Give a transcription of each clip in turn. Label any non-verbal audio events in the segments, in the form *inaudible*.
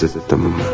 gracias a tu mamá.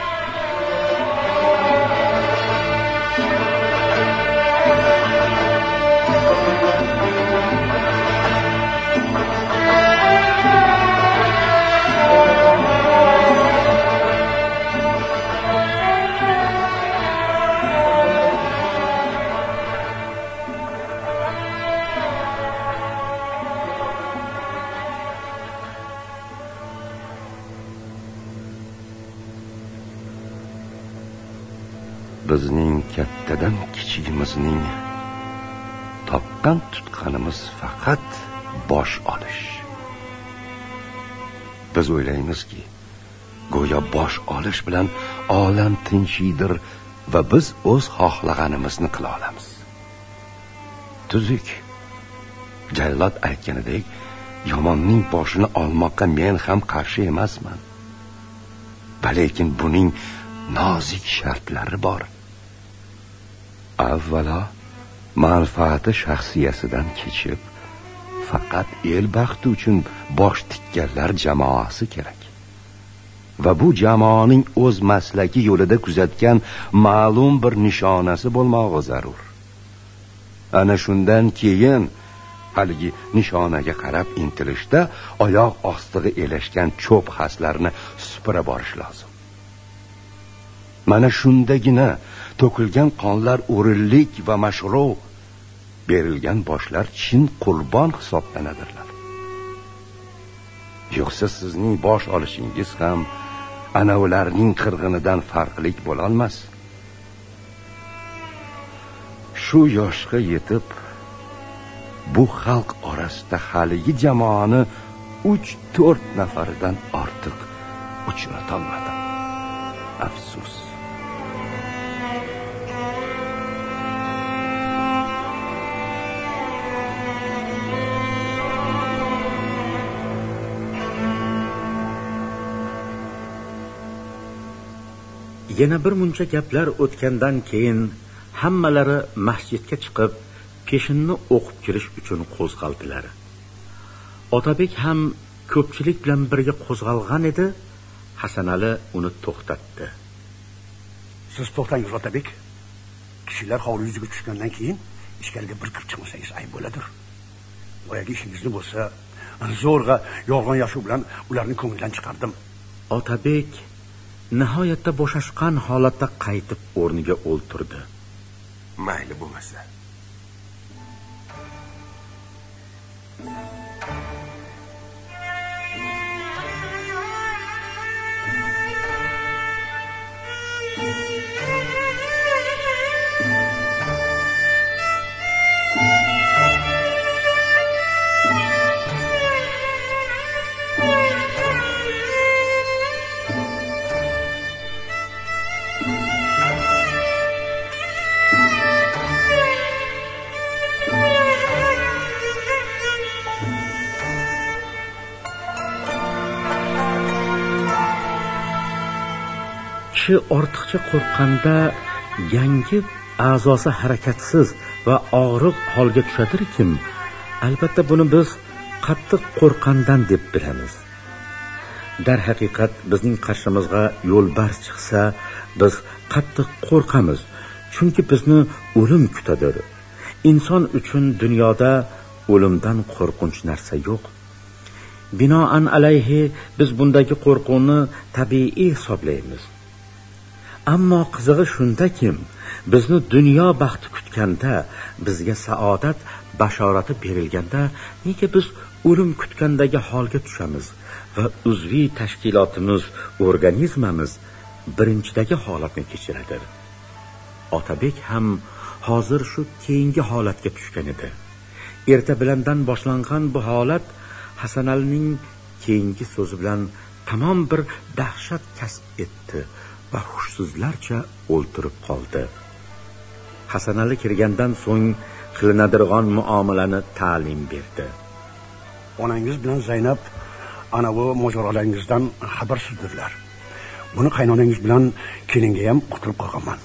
Qilish bilan olam tinchiydir va biz o'z xohlaganimizni qila olamiz. Tuzuk. Jallod aytganidek yomonning boshini olmoqqa men ham qarshi emasman. Lekin buning nozik shartlari bor. Avvalo manfaati shaxsiyasidan kechib faqat el baxti uchun bosh tikkanlar jamoasi kerak. Va bu jamoaning o'z maslaki yo'lida kuzatgan ma'lum bir nishonasi bo'lmog'i zarur. Ana shundan keyin haligi nishonaga qarab intilishda oyoq ostiga elashgan cho'p xaslarni supura borish lozim. Mana shundagina to'kilgan qonlar o'rinlik va mashru berilgan boshlar chin qurbon hisoblanadilar yo'qsa sizning bosh olishingiz ham ana ularning qirg'inidan farqlik bo'lolmas. Shu yoshga yetib bu xalq orasida haligi jamoani uch to'rt nafaridan ortiq uchratolmadim afsus. Yana bir muncha gaplar o'tgandan keyin hammalari masjidga chiqib peshinni o'qib kirish uchun qo'zg'aldilar. Otabek ham ko'pchilik bilan birga qo'zg'algan edi hasanali uni to'xtatdi. Siz to'xtangiz otabek. Kishilar hovli yuziga tushgandan keyin ichkariga bir kirib chiqmasangiz ayb bo'ladir. Boyagi ishingizni bo'lsa zo'rg'a yolg'on yashuv bilan ularni ko'nglidan chiqardim. Otabek nihoyatda bo'shashgan holatda qaytib o'rniga o'ltirdi. Mayli bo'lmasa. Kishi ortiqcha qo'rqqanda yangib a'zosi harakatsiz va og'riq holga tushadirkim albatta buni biz qattiq qo'rqqandan deb bilamiz. Darhaqiqat bizning qarshimizga yo'lbars chiqsa biz qattiq qo'rqamiz chunki bizni o'lim kutadir. Inson uchun dunyoda o'limdan qo'rqinch narsa yo'q. Binoan alayhi biz bundagi qo'rquvni tabiiy hisoblaymiz. Ammo qizig'i shundaki bizni dunyo baxti kutganda bizga saodat bashorati berilganda nega biz o'lim kutgandagi holga tushamiz va uzviy tashkilotimiz organizmamiz birinchidagi holatni kechiradi otabek ham hozir shu keyingi holatga tushgan edi. Erta bilandan boshlangan bu holat hasanalining keyingi so'zi bilan tamom bir dahshat kasb etdi. Va hushsizlarcha o'ltirib qoldi. Hasanali kirgandan so'ng qilinadirg'on muomalani ta'lim berdi. Onangiz bilan zaynab anavi mojarolaringizdan xabarsizdirlar. Buni qaynonangiz bilan kelinga ham qutilib qolganman.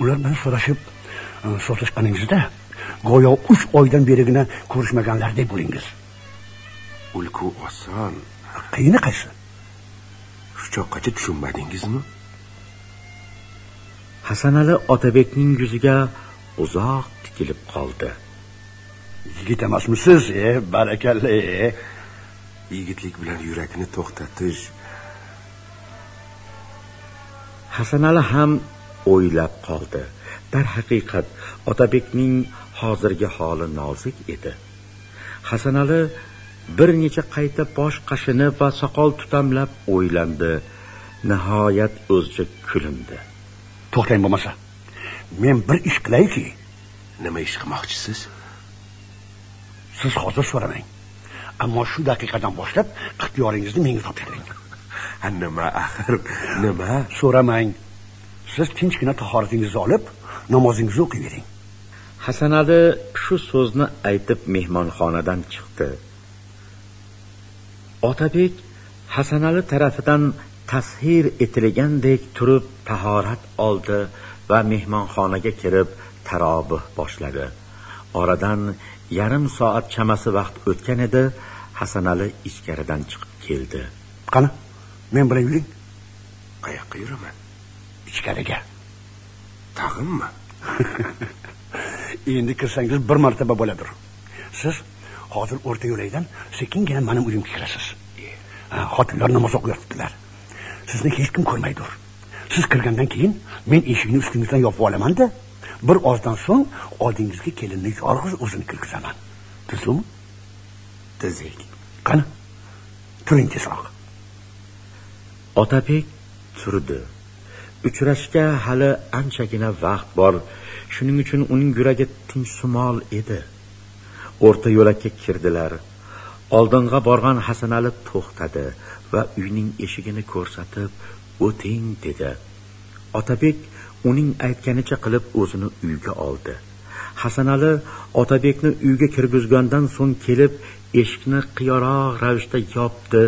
Ular bilan so'rashib e, so'zlashganingizda go'yo uch oydan berigina ko'rishmaganlardek bo'lingiz. Ulku oson. Qiyini qaysi? Shu choqqacha tushunmadingizmi hasanali otabekning yuziga uzoq tikilib qoldi. Yigit emasmisiz e barakalla e? Yigitlik bilan yurakni to'xtatish. Hasanali ham o'ylab qoldi. Darhaqiqat otabekning hozirgi holi nozik edi. Hasanali bir necha qayta bosh qashinib va soqol tutamlab o'ylandi. Nihoyat o'zicha kulindi to'xtang bo'lmasa. Men bir ish qilayki. Nima ish qilmoqchisiz? Siz hozir so'ramang. Ammo shu daqiqadan boshlab ixtiyoringizni menga topshiring. Nima axir nima? So'ramang. Siz tinchgina tahoratingizni olib namozingizni o'qiyvering. Hasanali shu so'zni aytib mehmonxonadan chiqdi. Otabek hasanali tarafidan tashir etilgandek turib tahorat oldi va mehmonxonaga kirib tarobih boshladi. Oradan yarim soat chamasi vaqt o'tgan edi hasanali ichkaridan chiqib keldi. Qani men bilan yuring. Qayoqqa yuraman? Ichkariga. Tag'inmi? *laughs* Endi kirsangiz bir martaba bo'ladir. Siz hozir o'rta yo'lakdan sekingina mening uyimga kirasiz. Xotinlar namoz o'qiyotibdilar sizni hech kim ko'rmaydir siz kirgandan keyin men eshikni ustingizdan yopib olamanda bir ozdan so'ng oldingizga kelinni yolg'iz o'zini kirgizaman. Tuzukmi tizik qani? Turing tezroq. Otabek turdi. Uchrashga hali anchagina vaqt bor. Shuning uchun uning yuragi tinchsumol edi. O'rta yo'lakka kirdilar oldinga borgan hasanali to'xtadi va uyning eshigini ko'rsatib o'ting dedi. Otabek uning aytganicha qilib o'zini uyga oldi. Hasanali otabekni uyga kirgizgandan so'ng kelib eshikni qiyoroq ravishda yopdi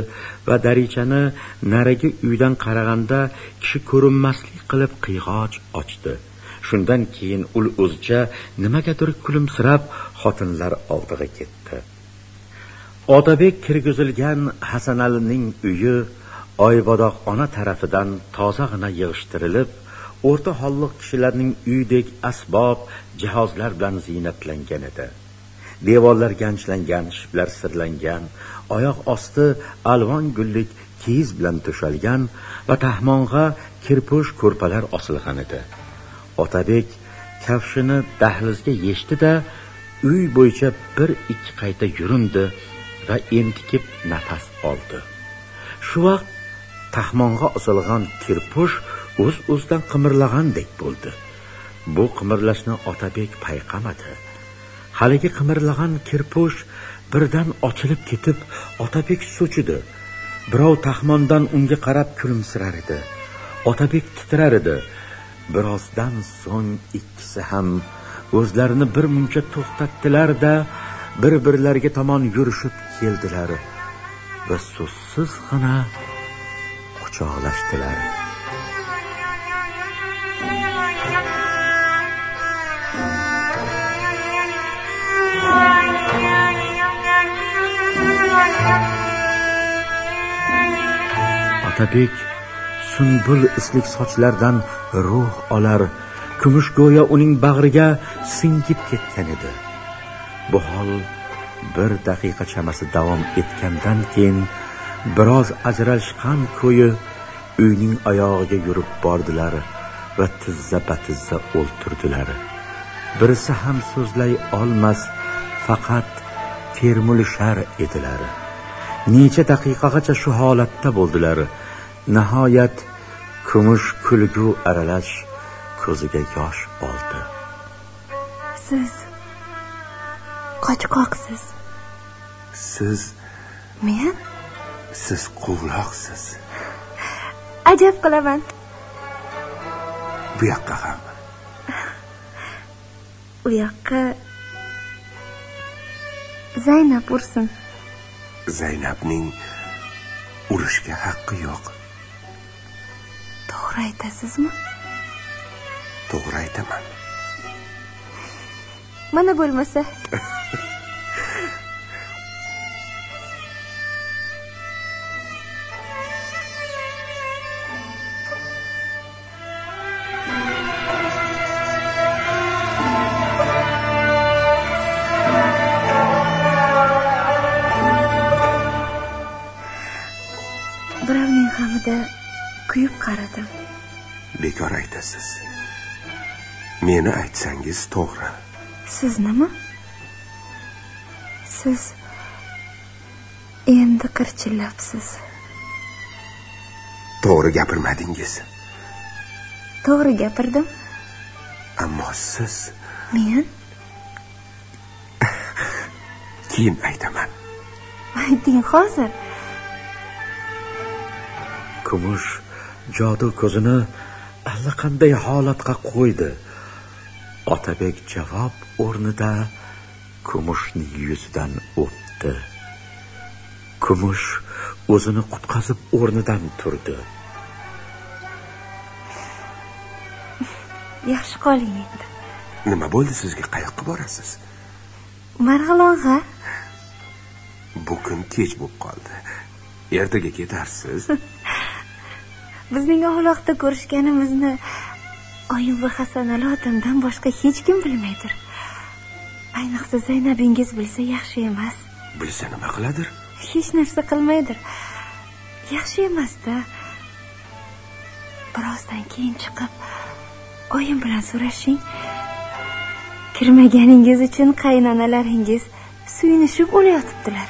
va darichani narigi uydan qaraganda kishi ko'rinmaslik qilib qiyg'och ochdi. Shundan keyin ul o'zicha nimagadir kulimsirab xotinlar oldiga ketdi. Otabek kirgizilgan hasanalining uyi oybodoq ona tarafidan tozagina yig'ishtirilib o'rta holliq kishilarning uydek asbob jihozlar bilan ziynatlangan edi. Devorlar ganchlangan shiblar sirlangan oyoq osti alvon gullik kiyiz bilan to'shalgan va tahmonga kirpush ko'rpalar osilgan edi. Otabek kafshini dahlizga yechdi da uy bo'yicha bir ikki qayta yurindi va entikib nafas oldi. Shu vaqt taxmonga osilgan kirpush o'z uz o'zidan qimirlagandek bo'ldi. Bu qimirlashni otabek payqamadi. Haligi qimirlagan kirpush birdan ochilib ketib otabek so'chidi. Birov taxmondan unga qarab kulimsirar edi. Otabek titrar edi. Birozdan so'ng ikkisi ham o'zlarini bir muncha to'xtatdilar da bir birlariga tomon yurishib keldilar va so'zsizgina quchoqlashdilar. Otabek sunbul islik sochlardan ruh olar kumush go'yo uning bag'riga singib ketgan edi. Bu hol bir daqiqa chamasi davom etgandan keyin biroz ajralishgan ko'yi uyning oyog'iga yurib bordilar va tizza batizza o'ltirdilar. Birisi ham so'zlay olmas faqat termulishar edilar. Necha daqiqagacha shu holatda bo'ldilar. Nihoyat kumush kulgu aralash ko'ziga yosh oldi. Siz qochqoqsiz siz men? Siz quvloqsiz. Ajab qilaman. Bu yoqqa ham. U yoqqa zaynab ursin. Zaynabning urishga haqqi yo'q. To'g'ri aytasizmi? To'g'ri aytaman mana bo'lmasa. Birovning g'amida kuyib qaradim. Bekor aytasiz. Meni aytsangiz to'g'ri. Siznimi siz endi qirchillabsiz. To'g'ri gapirmadingiz. To'g'ri gapirdim. Ammo siz men? *laughs* Keyin aytaman. Ayting hozir. Kumush jodu ko'zini allaqanday holatga qo'ydi otabek javob o'rnida kumushning yuzidan o'pdi. Kumush o'zini qutqazib o'rnidan turdi. *laughs* Yaxshi qoling endi. Nima bo'ldi sizga? Qayoqqa borasiz? Marg'ilonga *laughs* bu kun kech bo'lib qoldi. Ertaga ketarsiz? *laughs* Bizning ovloqda ko'rishganimizni oyim va hasan ali otamdan boshqa hech kim bilmaydir. Ayniqsa zaynabingiz bilsa yaxshi emas. Bilsa nima qiladir? Hech narsa qilmaydir. Yaxshi emasda. Birozdan keyin chiqib oyim bilan so'rashing. Kirmaganingiz uchun qaynonalaringiz suyunishib o'layotibdilar.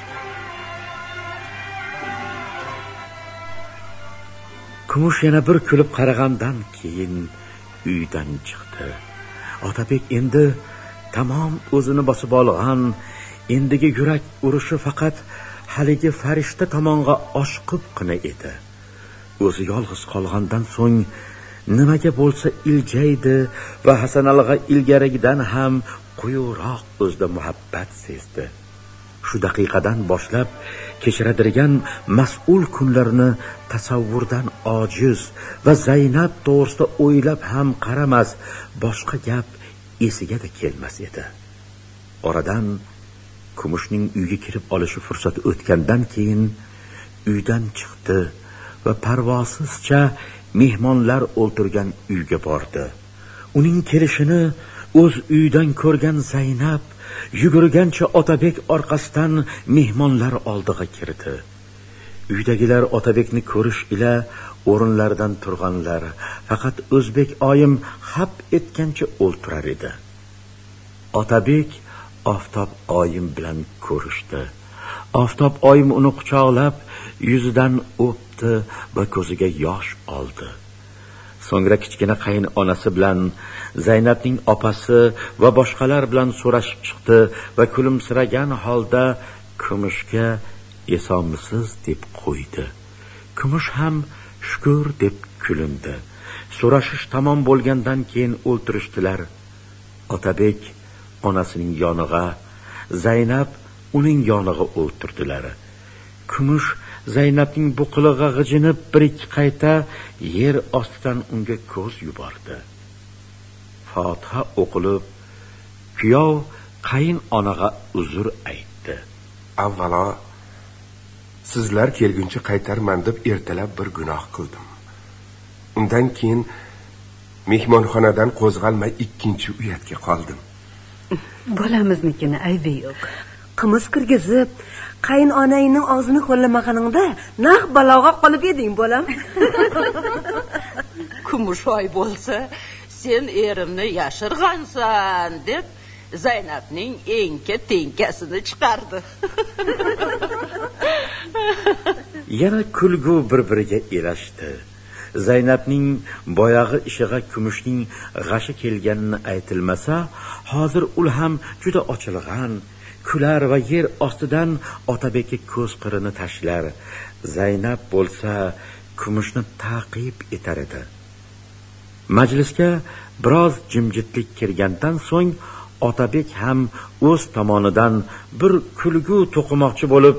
Kumush yana bir kulib qaragandan keyin uydan chiqdi. Otabek endi tamom o'zini bosib olgan endigi yurak urishi faqat haligi farishta tomonga oshqibgina edi. O'zi yolg'iz qolgandan so'ng nimaga bo'lsa iljaydi va hasanalg'a ilgarigidan ham quyuqroq o'zida muhabbat sezdi. Shu daqiqadan boshlab kechiradirgan mas'ul kunlarini tasavvurdan ojiz va zaynab to'g'risida o'ylab ham qaramas boshqa gap esigada kelmas edi. Oradan kumushning uyga kirib olishi fursati o'tgandan keyin uydan chiqdi va parvosizcha mehmonlar o'ltirgan uyga bordi. Uning kelishini o'z uyidan ko'rgan zaynab yugurgancha otabek orqasidan mehmonlar oldiga kirdi. Uydagilar otabekni ko'rish ila o'rinlaridan turganlar faqat o'zbek oyim hab etgancha o'ltirar edi. Otabek oftob oyim bilan ko'rishdi. Oftob oyim uni quchoqlab yuzidan o'pdi va ko'ziga yosh oldi. So'ngra kichkina qayin onasi bilan zaynabning opasi va boshqalar bilan so'rashib chiqdi va kulimsiragan holda kumushga esonmisiz deb qo'ydi. Kumush ham shukur deb kulindi. So'rashish tamom bo'lgandan keyin o'ltirishdilar. Otabek onasining yonig'a zaynab uning yonig'a o'ltirdilar. Kumush zaynabning buqilig'a g'ijinib bir ikki qayta yer ostidan unga ko'z yubordi. Fotiha o'qilib kuyov qayin onaga uzr aytdi. Avvalo sizlar kelguncha qaytarman deb ertalab bir gunoh qildim. Undan keyin mehmonxonadan qo'zg'almay ikkinchi uyatga qoldim. Bolamiznikini aybi yo'q. Qimiz kirgizib qayinonangning og'zini ko'llamaganingda naq baloga qolib eding bolam. *laughs* Kumushoy bo'lsa sen erimni yashirg'ansan deb zaynabning enka tenkasini chiqardi. *laughs* Yana kulgu bir biriga erashdi zaynabning boyag'i ishig'a kumushning g'ashi kelganini aytilmasa hozir u ham juda ochilg'an kular va yer ostidan otabekka ko'z qirini tashlar. Zaynab bo'lsa kumushni taqib etar edi. Majlisga biroz jimjitlik kirgandan so'ng otabek ham o'z tomonidan bir kulgu to'qimoqchi bo'lib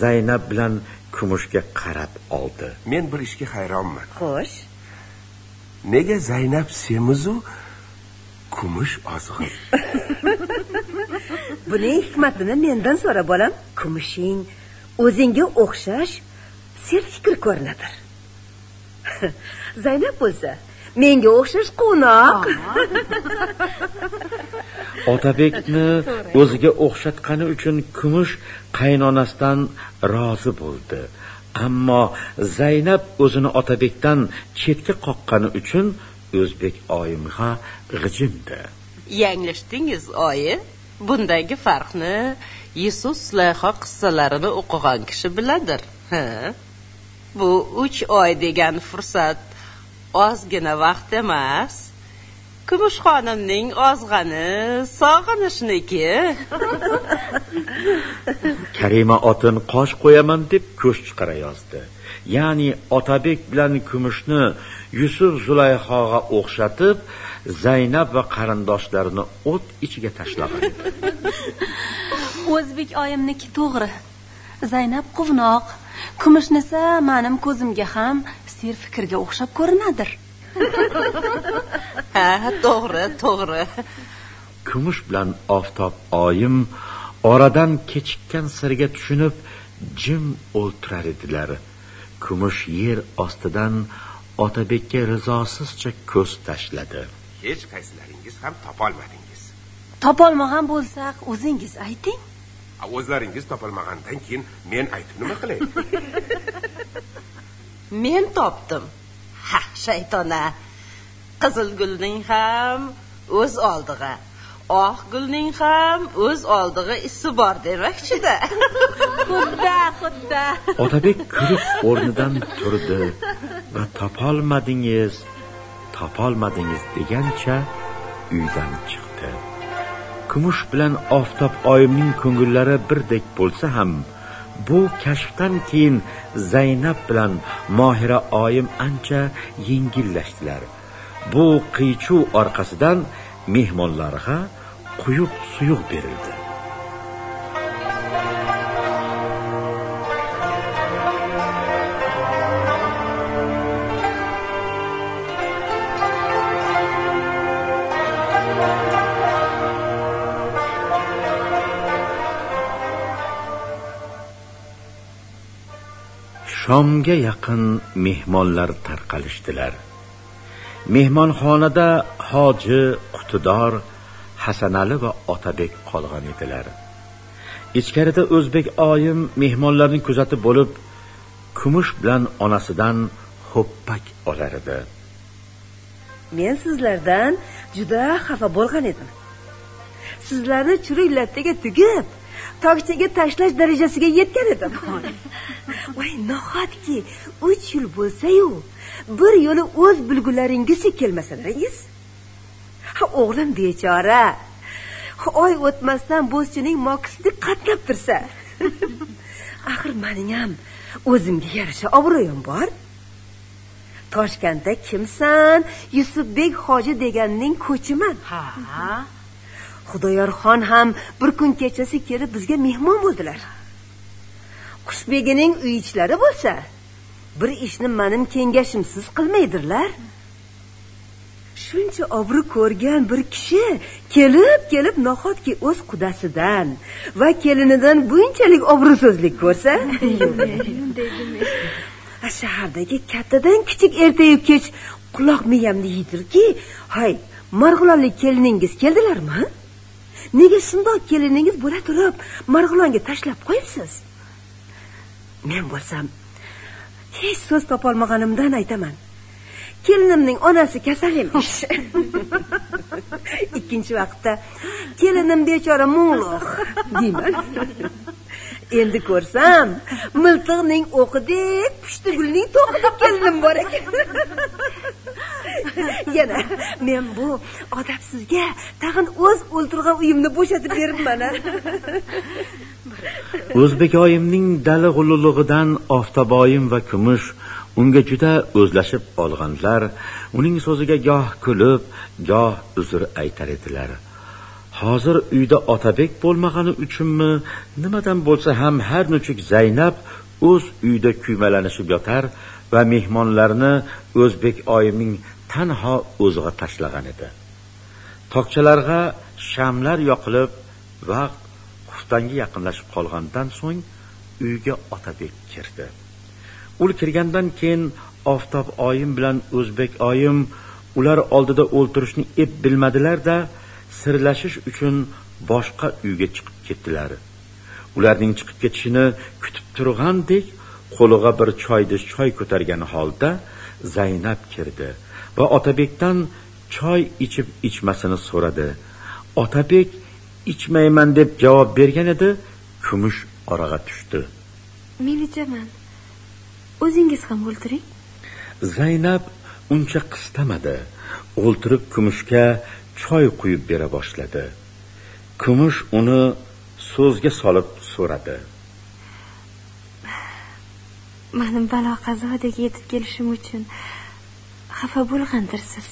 zaynab bilan kumushga qarab oldi. Men bir ishga hayronman. Xo'sh. Nega zaynab semizu kumush ozg'in *laughs* buning hikmatini mendan so'ra bolam. Kumushing o'zingga o'xshash serfikr ko'rinadir *laughs* zaynab bo'lsa menga o'xshash quvnoq. *laughs* Otabekni o'ziga o'xshatgani uchun kumush qaynonasidan rozi bo'ldi. Ammo zaynab o'zini otabekdan chetga qoqqani uchun o'zbek oyimga g'ijindi yanglishdingiz oyi bundagi farqni yusuf sulayho qissalarini o'qigan kishi biladir. Ha bu uch oy degan fursat ozgina vaqt emas. Kumush xonimning ozg'ani sog'inishniki. *laughs* Karima otin qosh qo'yaman deb ko'sh chiqarayozdi ya'ni otabek bilan kumushni yusuf zulayhoga o'xshatib zaynab va qarindoshlarini o't ichiga tashlagan. Edi *laughs* o'zbek oyimniki to'g'ri. Zaynab quvnoq. Kumushnisa manim ko'zimga ham serfikrga o'xshab ko'rinadir. Ha to'g'ri to'g'ri. Kumush bilan oftob oyim oradan kechikkan sirga tushunib jim o'ltirar edilar. Kumush yer ostidan otabekka rizosizcha ko'z tashladi hech qaysilaringiz ham topolmadingiz. Topolmagan bo'lsak o'zingiz ayting. O'zlaringiz topolmagandan keyin men aytib nima qilay? *laughs* Men topdim. Ha shaytona. Qizil gulning ham o'z oldig'a oq gulning ham o'z oldig'a isi bor demakchida. *laughs* Xudda xudda. Otabek kulib o'rnidan turdi va topolmadingiz topolmadingiz degancha uydan chiqdi. Kumush bilan oftob oyimning ko'ngillari birdek bo'lsa ham bu kashfdan keyin zaynab bilan mohira oyim ancha yengillashdilar. Bu qiychuv orqasidan mehmonlarga quyuq suyuq berildi. Shomga yaqin mehmonlar tarqalishdilar. Mehmonxonada hoji qutidor hasanali va otabek qolgan edilar. Ichkarida o'zbek oyim mehmonlarni kuzatib bo'lib kumush bilan onasidan ho'ppak olar edi. Men sizlardan juda xafa bo'lgan edim. Sizlarni churik lattaga tugib tokchaga tashlash darajasiga yetgan edim *laughs* voy nahotki uch yil bo'lsayu bir yo'li o'z bilgularingizga kelmasalaringiz ha o'g'lim bechora. Oy o'tmasdan bo'zchining mokisida qatnab tursa. *laughs* Axir mening ham o'zimga yarasha obro'yim bor. Toshkentda kimsan? Yusufbek hoji deganning ko'chiman. Ha xudoyorxon ham bir kun kechasi kelib bizga mehmon bo'ldilar qushbegining uy ichlari bo'lsa bir ishni menim kengashimsiz qilmaydirlar. Shuncha obro' ko'rgan bir kishi kelib kelib nahotki o'z qudasidan va kelinidan bunchalik obro'sizlik ko'rsa. *laughs* Shahardagi kattadan kichik ertayu kech quloq miyamni yeydirki hay marg'ilonlik keliningiz keldilarmi? Nega shundoq keliningiz bo'la turib marg'ilonga tashlab qo'yibsiz? Men bo'lsam hech so'z topolmaganimdan aytaman. Kelinimning onasi kasal emish. *laughs* Ikkinchi vaqtda kelinim bechora mungluq deyman. Endi ko'rsam miltiqning o'qidek pushti gulning to'qidek kelinim bor ekan. *laughs* Yana men bu odabsizga tag'in o'z o'ltirgan uyimni bo'shatib beribman a *laughs* o'zbek oyimning dala g'ululig'idan oftoboyim va kumush unga juda o'zlashib olganlar uning so'ziga goh kulib goh uzr aytar edilar. Hozir uyda otabek bo'lmagani uchunmi? Nimadan bo'lsa ham har nechuk zaynab o'z uyida kuymalanishib yotar va mehmonlarni o'zbek oyimning tanho o'ziga tashlagan edi. Tokchalarga shamlar yoqilib vaqt xuftanga yaqinlashib qolgandan so'ng uyga otabek kirdi. U kirgandan keyin oftob oyim bilan o'zbek oyim ular oldida o'ltirishni ep bilmadilar-da sirlashish uchun boshqa uyga chiqib ketdilar. Ularning chiqib ketishini kutib turgandek qo'liga bir choydish choy ko'targan holda zaynab kirdi va otabekdan choy ichib ichmasini so'radi. Otabek ichmayman deb javob bergan edi kumush oraga tushdi. Men ichaman. O'zingiz ham o'ltiring. Zaynab uncha qistamadi. O'ltirib kumushga choy quyib bera boshladi. Kumush uni so'zga solib so'radi. Mening balo qazodek yetib kelishim uchun xafa bo'lgandirsiz?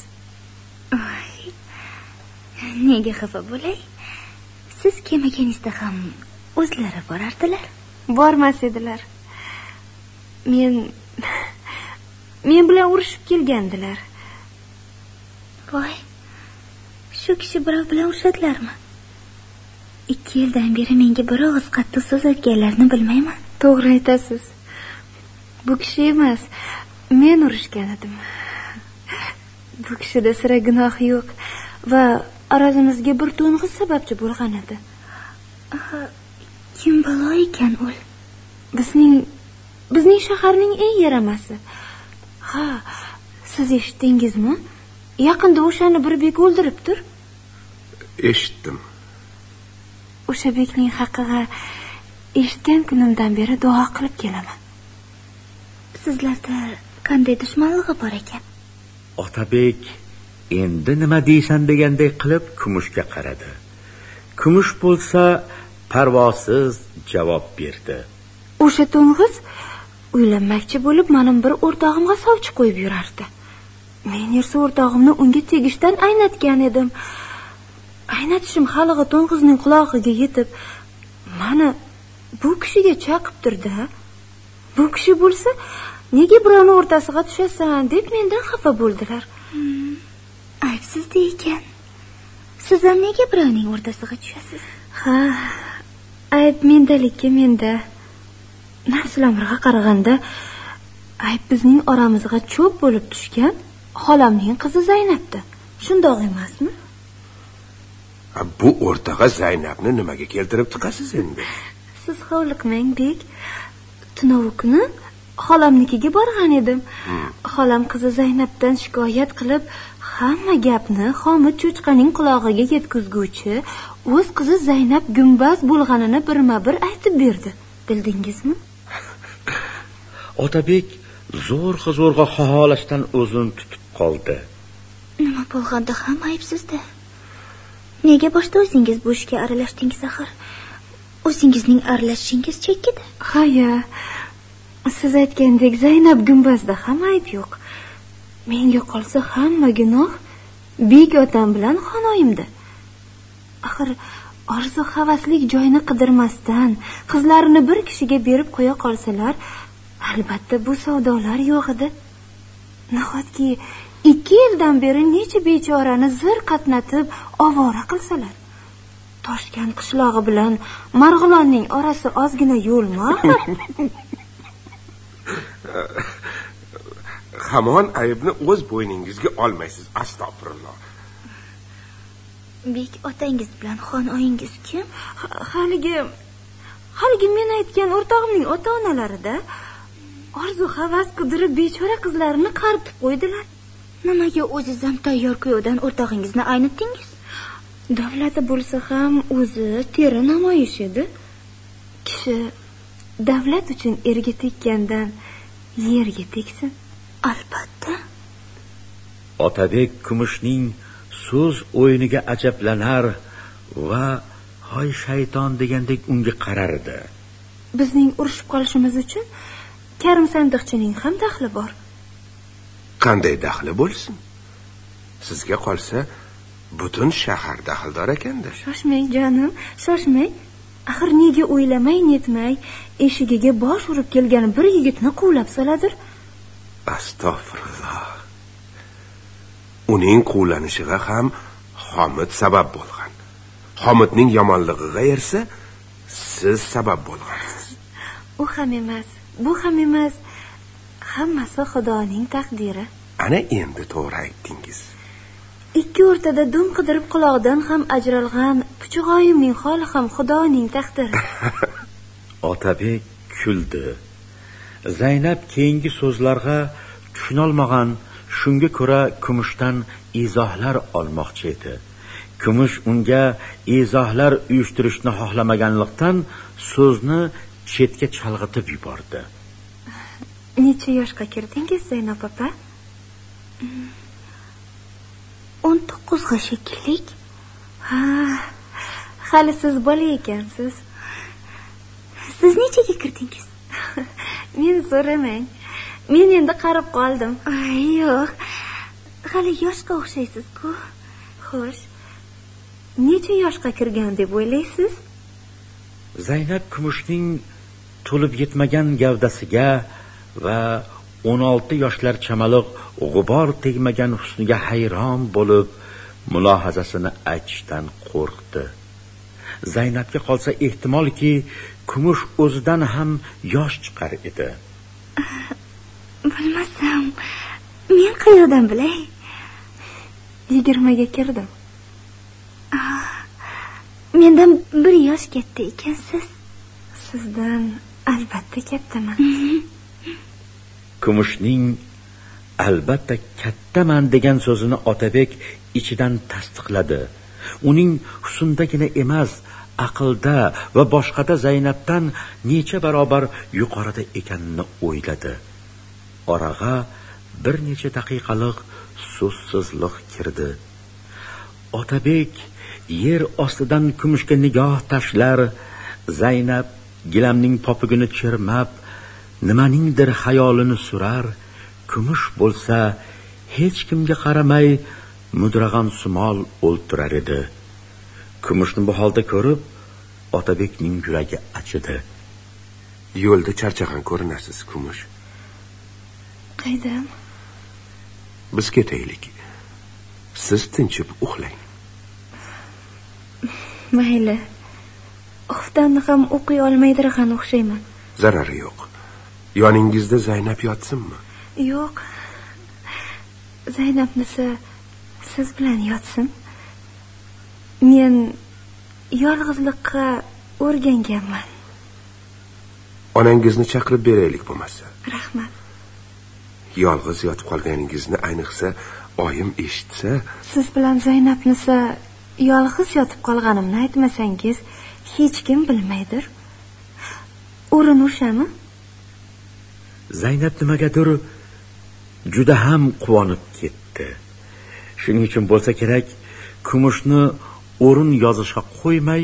Nega xafa bo'lay? Siz kelmaganingizda ham o'zlari borardilar. Bormas edilar. Men men bilan urushib kelgandilar. Voy shu kishi birov bilan urushadilarmi ikki yildan beri menga bir og'iz qattiq so'z aytganlarini bilmayman. To'g'ri aytasiz. Bu kishi emas men urushgan edim. Bu kishida sira gunoh yo'q va arazimizga bir to'ng'iz sababchi bo'lgan edi. Kim balo ekan u? Bizning bizning shaharning eng yaramasi. Ha siz eshitdingizmi? Yaqinda o'shani bir bek o'ldiribdir eshitdim. O'sha bekning haqqiga eshitgan kunimdan beri duo qilib kelaman. Sizlarda qanday dushmanlig'i bor ekan? Otabek endi nima deysan degandek qilib kumushga qaradi. Kumush bo'lsa parvosiz javob berdi. O'sha to'ng'iz uylanmoqchi bo'lib mening bir o'rtog'imga sovchi qo'yib yurardi. Men esa o'rtog'imni unga tegishdan aynatgan edim aynatishim halig'i to'ng'izning qulog'iga yetib mana bu kishiga chaqibdirda. Bu kishi bo'lsa nega birovni o'rtasiga tushasan deb mendan xafa bo'ldilar. Ayb sizda ekan siz ham nega birovning o'rtasiga tushasiz? Ha ayb mendalikka menda. Nafsul amriga qaraganda ayb bizning oramizga cho'p bo'lib tushgan xolamning qizi zaynabda. Shundoq emasmi bu o'rtaga zaynabni nimaga keltirib tiqasiz endi? Siz hovliqmang bek tunovi kuni xolamnikiga borgan edim. Xolam qizi zaynabdan shikoyat qilib hamma gapni xomut cho'chqaning qulog'iga yetkazguvchi o'z qizi zaynab gumbaz bo'lganini birma bir aytib berdi. Bildingizmi? *laughs* Otabek zo'rg'a zo'rg'a xoholashdan o'zini tutib qoldi. Nima bo'lganda ham aybsizda nega boshda o'zingiz bu ishga aralashdingiz axir? O'zingizning aralashishingiz chekkida. Haya siz aytgandek zaynab gumbazda ham ayb yo'q. Menga qolsa hamma gunoh bek otam bilan xonoyimda. Axir orzu havaslik joyni qidirmasdan qizlarini bir kishiga berib qo'ya qolsalar albatta bu savdolar yo'q edi. Nahotki ikki yildan beri necha bechorani zir qatnatib ovora qilsalar. Toshkent qishlog'i bilan marg'ilonning orasi ozgina yo'lmi? *laughs* Hamon aybni o'z bo'yningizga olmaysiz astag'firulloh. Bek otangiz bilan xon oyingiz kim? Ha- haligi haligi men aytgan o'rtog'imning ota onalarida orzu havas qidirib bechora qizlarini qaritib qo'ydilar nimaga o'ziz ham tayyor kuyovdan o'rtog'ingizni aynitdingiz davlati bo'lsa ham o'zi teri namoyish edi. Kishi davlat uchun erga tekkandan yerga teksin. Albatta. Otabek kumushning so'z o'yiniga ajablanar va hoy shayton degandek unga qarardi. Bizning urushib qolishimiz uchun karim sandiqchining ham daxli bor qanday daxli bo'lsin? Sizga qolsa butun shahar daxldor ekanda shoshmang jonim shoshmang. Axir nega o'ylamay netmay eshigiga bosh urib kelgan bir yigitni quvlab soladir? Astag'firulloh. Uning quvlanishiga ham xomid sabab bo'lgan. Xomidning yomonligiga ersa siz sabab bo'lgansiz. U ham emas bu ham emas hammasi xudoning taqdiri. Ana endi to'g'ri aytdingiz. Ikki o'rtada dum qidirib quloqdan ham ajralgan puchug'oyimning holi ham xudoning taqdiri. *laughs* Otabek kuldi. Zaynab keyingi so'zlarga tushunolmagan shunga ko'ra kumushdan izohlar olmoqchi edi. Kumush unga izohlar uyushtirishni xohlamaganlikdan so'zni chetga chalg'itib yubordi necha yoshga kirdingiz zaynab opa? O'n to'qqizga shekilli ha hali siz bola ekansiz. Siz nechaga kirdingiz? *laughs* Meni so'ramang. Men endi qarib qoldim. Ay yo'q. Hali yoshga o'xshaysiz-ku. Xo'sh. Necha yoshga kirgan deb o'ylaysiz zaynab kumushning to'lib yetmagan gavdasiga va 16 yoshlar chamaliq g'ubor tegmagan husniga hayron bo'lib mulohazasini aytishdan qo'rqdi. Zaynabga qolsa ehtimolki kumush o'zidan ham yosh chiqar edi. *laughs* Bilmasam men qayoqdan bilay. Yigirmaga kirdim. Mendan bir yosh katta ekansiz sizdan albatta kattaman *laughs* kumushning albatta kattaman degan so'zini otabek ichidan tasdiqladi. Uning husndagina emas aqlda va boshqada zaynabdan necha barobar yuqorida ekanini o'yladi. Orag'a bir necha daqiqalik so'zsizlik kirdi. Otabek yer ostidan kumushga nigoh tashlar zaynab gilamning popugini chirmab nimaningdir xayolini surar kumush bo'lsa hech kimga qaramay mudrag'am sumol o'ltirar edi. Kumushni bu holda ko'rib otabekning yuragi achidi. Yo'lda charchagan ko'rinasiz kumush. Qaydam biz ketaylik. Siz tinchib uxlang. Mayli. Xuftanni ham o'qiy olmaydirg'an o'xshayman. Zarari yo'q yoningizda zaynab yotsinmi yo'q. Zaynabnisi siz bilan yotsin. Men yolg'izlikqa o'rganganman. Onangizni chaqirib beraylik bo'lmasa. Rahmat. Yolg'iz yotib qolganingizni ayniqsa oyim eshitsa. Siz bilan zaynabnisa yolg'iz yotib qolganimni aytmasangiz hech kim bilmaydir. O'rin o'shami zaynab nimagadir juda ham quvonib ketdi. Shuning uchun bo'lsa kerak kumushni o'rin yozishga qo'ymay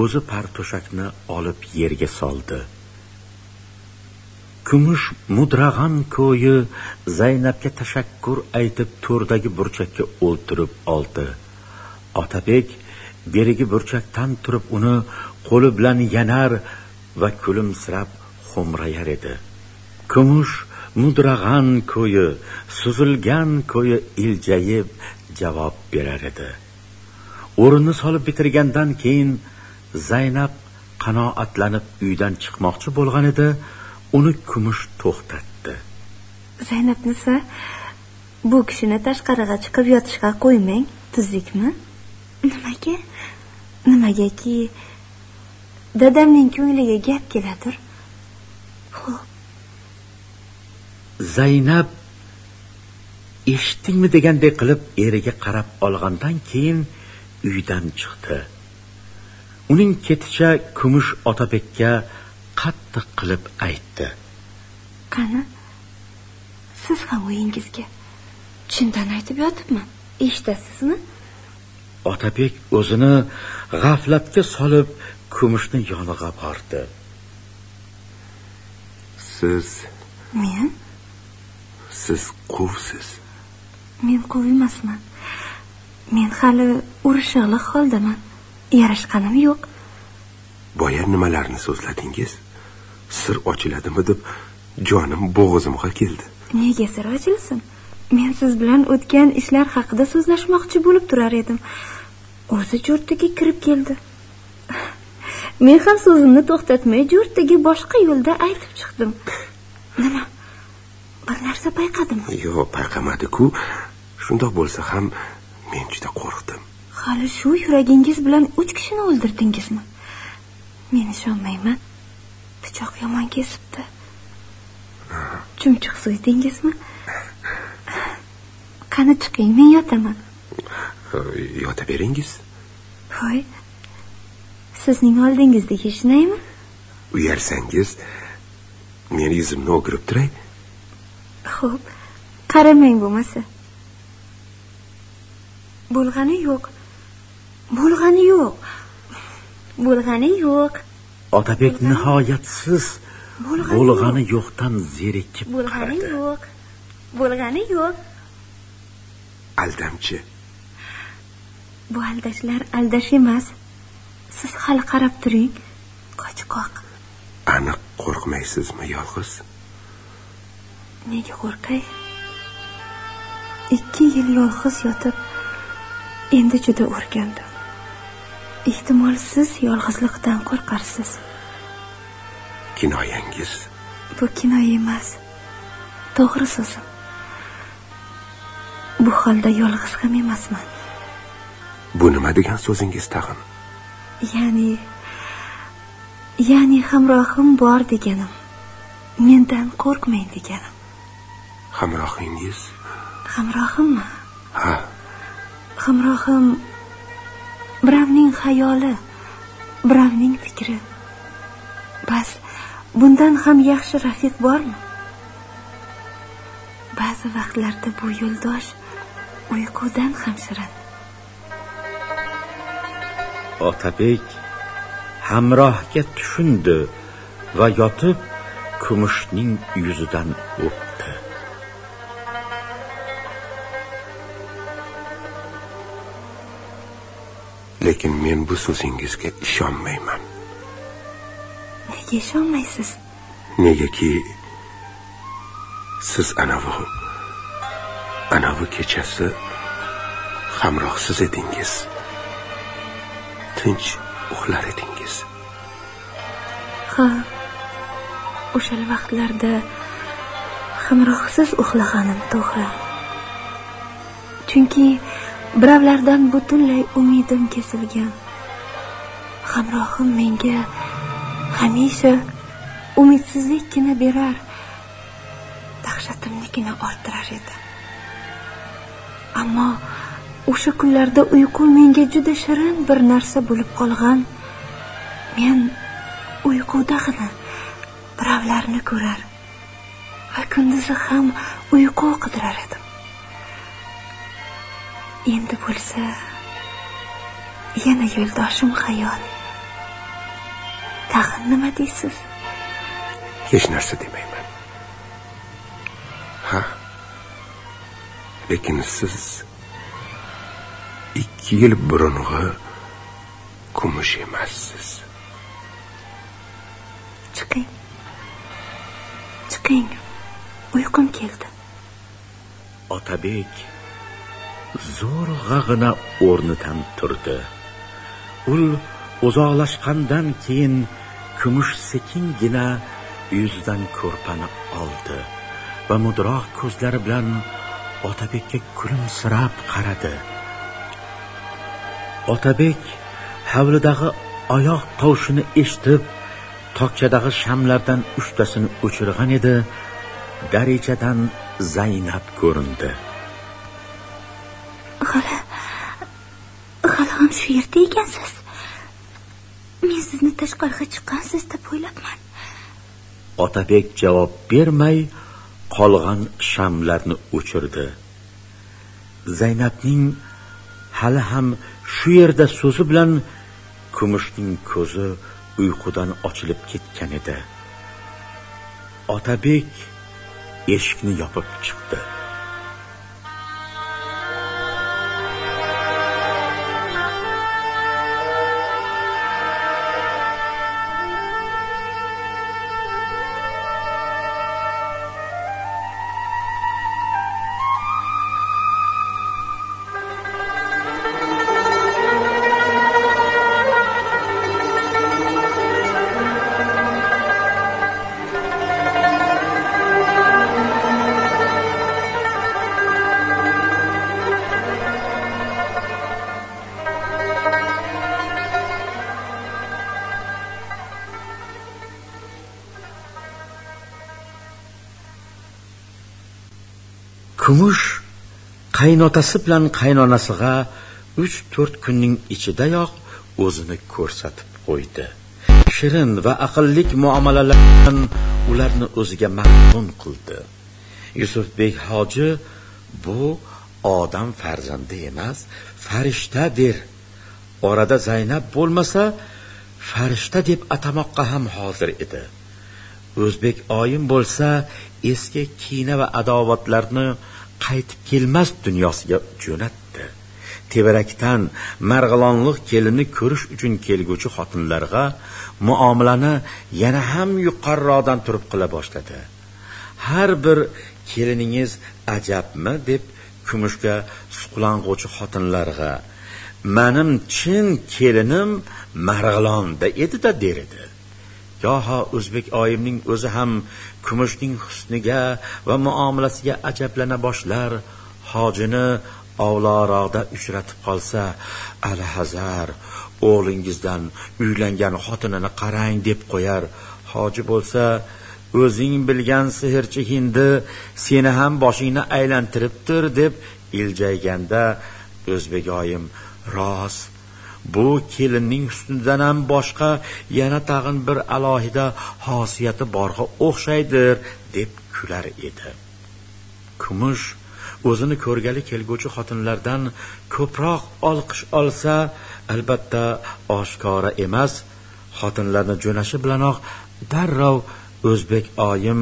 o'zi parto'shakni olib yerga soldi. Kumush mudrag'an ko'yi zaynabga tashakkur aytib to'rdagi burchakka o'ltirib oldi. Otabek berigi burchakdan turib uni qo'li bilan yanar va kulimsirab xo'mrayar edi. Kumush mudrag'an ko'yi suzilgan ko'yi iljayib javob berar edi. O'rinni solib bitirgandan keyin zaynab qanoatlanib uydan chiqmoqchi bo'lgan edi uni kumush to'xtatdi. Zaynabnisa bu kishini tashqariga chiqib yotishga qo'ymang tuzukmi nimaga? Nimagaki? Dadamning ko'ngliga gap keladir. Xo'p zaynab eshitdingmi degandek qilib eriga qarab olgandan keyin uydan chiqdi. Uning keticha kumush otabekka qattiq qilib aytdi. Qani siz ham uyingizga chindan aytib yotibman eshitasizmi? Otabek o'zini g'aflatga solib kumushni yonig'a bordi. Siz men siz quvsiz. Men quv emasman. Men hali urishig'liq holdaman. Yarashqanim yo'q. Boya nimalarni so'zladingiz? Sir ochiladimi deb jonim bo'g'zimga keldi. Nega sir ochilsin? Men siz bilan o'tgan ishlar haqida so'zlashmoqchi bo'lib turar edim. O'zi jo'rttaga kirib keldi. Men ham so'zimni to'xtatmay jo'rttaga boshqa yo'lda aytib chiqdim. Nima bir narsa payqadimi? Yo'q payqamadi-ku. Shundoq bo'lsa ham men juda qo'rqdim. Hali shu yuragingiz bilan uch kishini o'ldirdingizmi? Men ishonmayman. Pichoq yomon kesibdi. Chumchuq so'ydingizmi qani chiqing men yotaman. Yotaveringiz hoy sizning oldingizda yeshinaymi uyalsangiz men yuzimni o'girib turay xo'p qaramang bo'lmasa. Bo'lg'ani yo'q. Bo'lg'ani yo'q. Bo'lg'ani yo'q. Otabek nihoyatsiz bo'lg'ani yo'qdan zerikib bo'lg'ani yo'q. Bo'lg'ani yo'q. Aldamchi. Bu aldashlar aldash emas. Siz hali qarab turing. Qochqoq. Aniq qo'rqmaysizmi yolg'iz nega qo'rqay? Ikki yil yolg'iz yotib endi juda o'rgandim. Ehtimol siz yolg'izlikdan qo'rqarsiz. Kinoyangiz? Bu kinoya emas. To'g'ri so'zim. Bu holda yolg'iz ham emasman. Bu nima degan so'zingiz tag'in? Ya'ni ya'ni hamrohim bor deganim. Mendan qo'rqmang deganim hamrohingiz? Hamrohimmi? Ha. Hamrohim birovning xayoli birovning fikri. Bas bundan ham yaxshi rafiq bormi? Ba'zi vaqtlarda bu yo'ldosh uyqudan ham shirin. Otabek hamrohga tushundi va yotib kumushning yuzidan o'pdi lekin men bu so'zingizga ishonmayman. Nega ishonmaysiz? Negaki siz anavi anavi kechasi hamrohsiz edingiz. Tinch uxlar edingiz. Ha o'sha vaqtlarda hamrohsiz uxlaganim to'g'ri chunki birovlardan butunlay umidim kesilgan. Hamrohim menga hamisha umidsizlikkina berar dahshatimnikina orttirar edi. Ammo o'sha kunlarda uyqu menga juda shirin bir narsa bo'lib qolgan. Men uyqudagina birovlarni ko'rar va kunduzi ham uyqu qidirar edim endi bo'lsa yana yo'ldoshim xayol. Tag'in nima deysiz? Hech narsa demayman. Ha? Lekin siz ikki yil burungi kumush emassiz. Chiqing. Chiqing. Uyqum keldi. Otabek zo'rg'ag'ina o'rnidan turdi. U uzoqlashgandan keyin kumush sekingina yuzidan ko'rpani oldi va mudroq ko'zlari bilan otabekka kulimsirab qaradi. Otabek hovlidagi oyoq tovushini eshitib tokchadagi shamlardan uchtasini o'chirgan edi darichadan zaynab ko'rindi. Shu yerda ekansiz. Men sizni tashqariga chiqqansiz deb o'ylabman. Otabek javob bermay qolgan shamlarni o'chirdi. Zaynabning hali ham shu yerda so'zi bilan kumushning ko'zi uyqudan ochilib ketgan edi. Otabek eshikni yopib chiqdi. Qaynotasi bilan qaynonasiga uch to'rt kunning ichidayoq o'zini ko'rsatib qo'ydi. Shirin va aqllik muomalalar bilan ularni o'ziga mamnun qildi. Yusufbek hoji bu odam farzandi emas farishtadir orada zaynab bo'lmasa farishta deb atamoqqa ham hozir edi. O'zbek oyim bo'lsa eski kina va adovatlarni qaytib kelmas dunyosiga jo'natdi. Tevarakdan marg'ilonliq kelinni ko'rish uchun kelguvchi xotinlarga muomalani yana ham yuqoriroqdan turib qila boshladi. Har bir keliningiz ajabmi deb kumushga suqlang'uvchi xotinlarga manim chin kelinim marg'ilonda edida der edi. Goho o'zbek oyimning o'zi ham kumushning husniga va muomalasiga ajablana boshlar hojini ovloroqda uchratib qolsa alahazar o'g'lingizdan uylangan xotinini qarang deb qo'yar. Hoji bo'lsa o'zing bilgan sehrchi hindi seni ham boshingni aylantiribdir deb iljayganda o'zbek oyim rost bu kelinning ustidan ham boshqa yana tag'in bir alohida xosiyati borga o'xshaydir deb kular edi. Kumush o'zini ko'rgali kelguvchi xotinlardan ko'proq olqish olsa albatta oshkora emas xotinlarni jo'nashi bilanoq darrov o'zbek oyim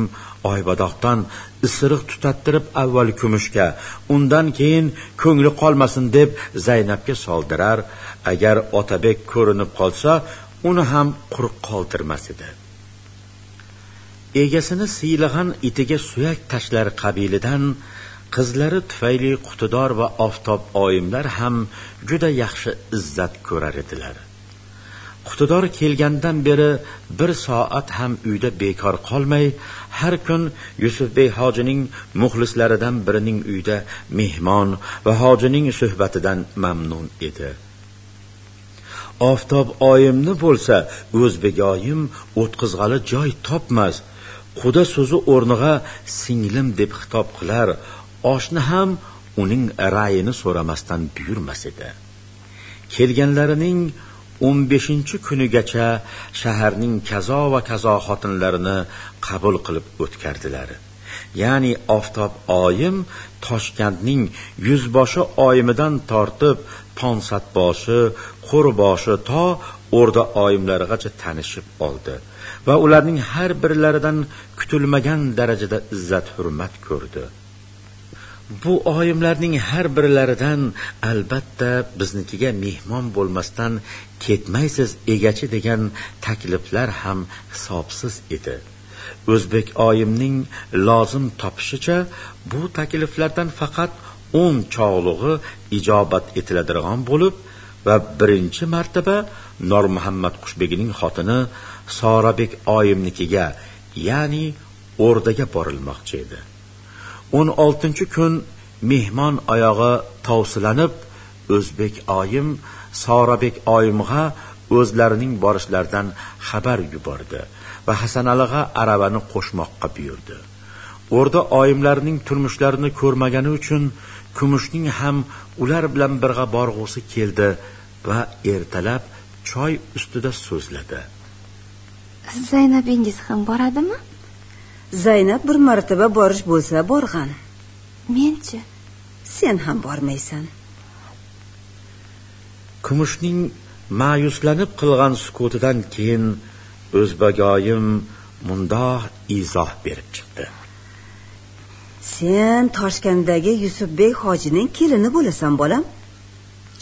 oybadoqdan isiriq tutattirib avval kumushga undan keyin ko'ngli qolmasin deb zaynabga soldirar. Agar otabek ko'rinib qolsa uni ham quruq qoldirmas edi. Egasini siylagan itiga suyak tashlar qabilidan qizlari tufayli qutidor va oftob oyimlar ham juda yaxshi izzat ko'rar edilar. Qutidor kelgandan beri bir soat ham uyda bekor qolmay har kun yusufbek hojining muxlislaridan birining uyida mehmon va hojining suhbatidan mamnun edi. Oftob oyimni bo'lsa o'zbegoyim o'tqizg'ali joy topmas quda so'zi o'rniga singlim deb xitob qilar oshni ham uning ra'yini so'ramasdan buyurmas edi. Kelganlarining o'n beshinchi kunigacha shaharning kazo va kazo xotinlarini qabul qilib o'tkardilar. Ya'ni oftob oyim toshkentning yuzboshi oyimidan tortib ponsatboshi qo'rboshi to o'rda oyimlarigacha tanishib oldi va ularning har birlaridan kutilmagan darajada izzat hurmat ko'rdi. Bu oyimlarning har birlaridan albatta biznikiga mehmon bo'lmasdan ketmaysiz egachi degan takliflar ham hisobsiz edi. O'zbek oyimning lozim topishicha bu takliflardan faqat o'n chog'lug'i ijobat etiladigan bo'lib va birinchi martaba normuhammad qushbegining xotini sorabek oyimnikiga ya'ni o'rdaga borilmoqchi edi. O'n oltinchi kun mehmon oyog'i tovsilanib o'zbek oyim sorabek oyimga o'zlarining borishlaridan xabar yubordi va hasanaliga aravani qo'shmoqqa buyurdi. O'rda oyimlarning turmushlarini ko'rmagani uchun kumushning ham ular bilan birga borg'usi keldi va ertalab choy ustida so'zladi. Zaynabingiz ham boradimi? Zaynab bir marotaba borish bo'lsa borg'an menchi. Sen ham bormaysan. Kumushning ma'yuslanib qilgan sukutidan keyin o'zbagoyim mundoq izoh berib chiqdi. Sen toshkentdagi yusufbek hojining kelini bo'lasan bolam.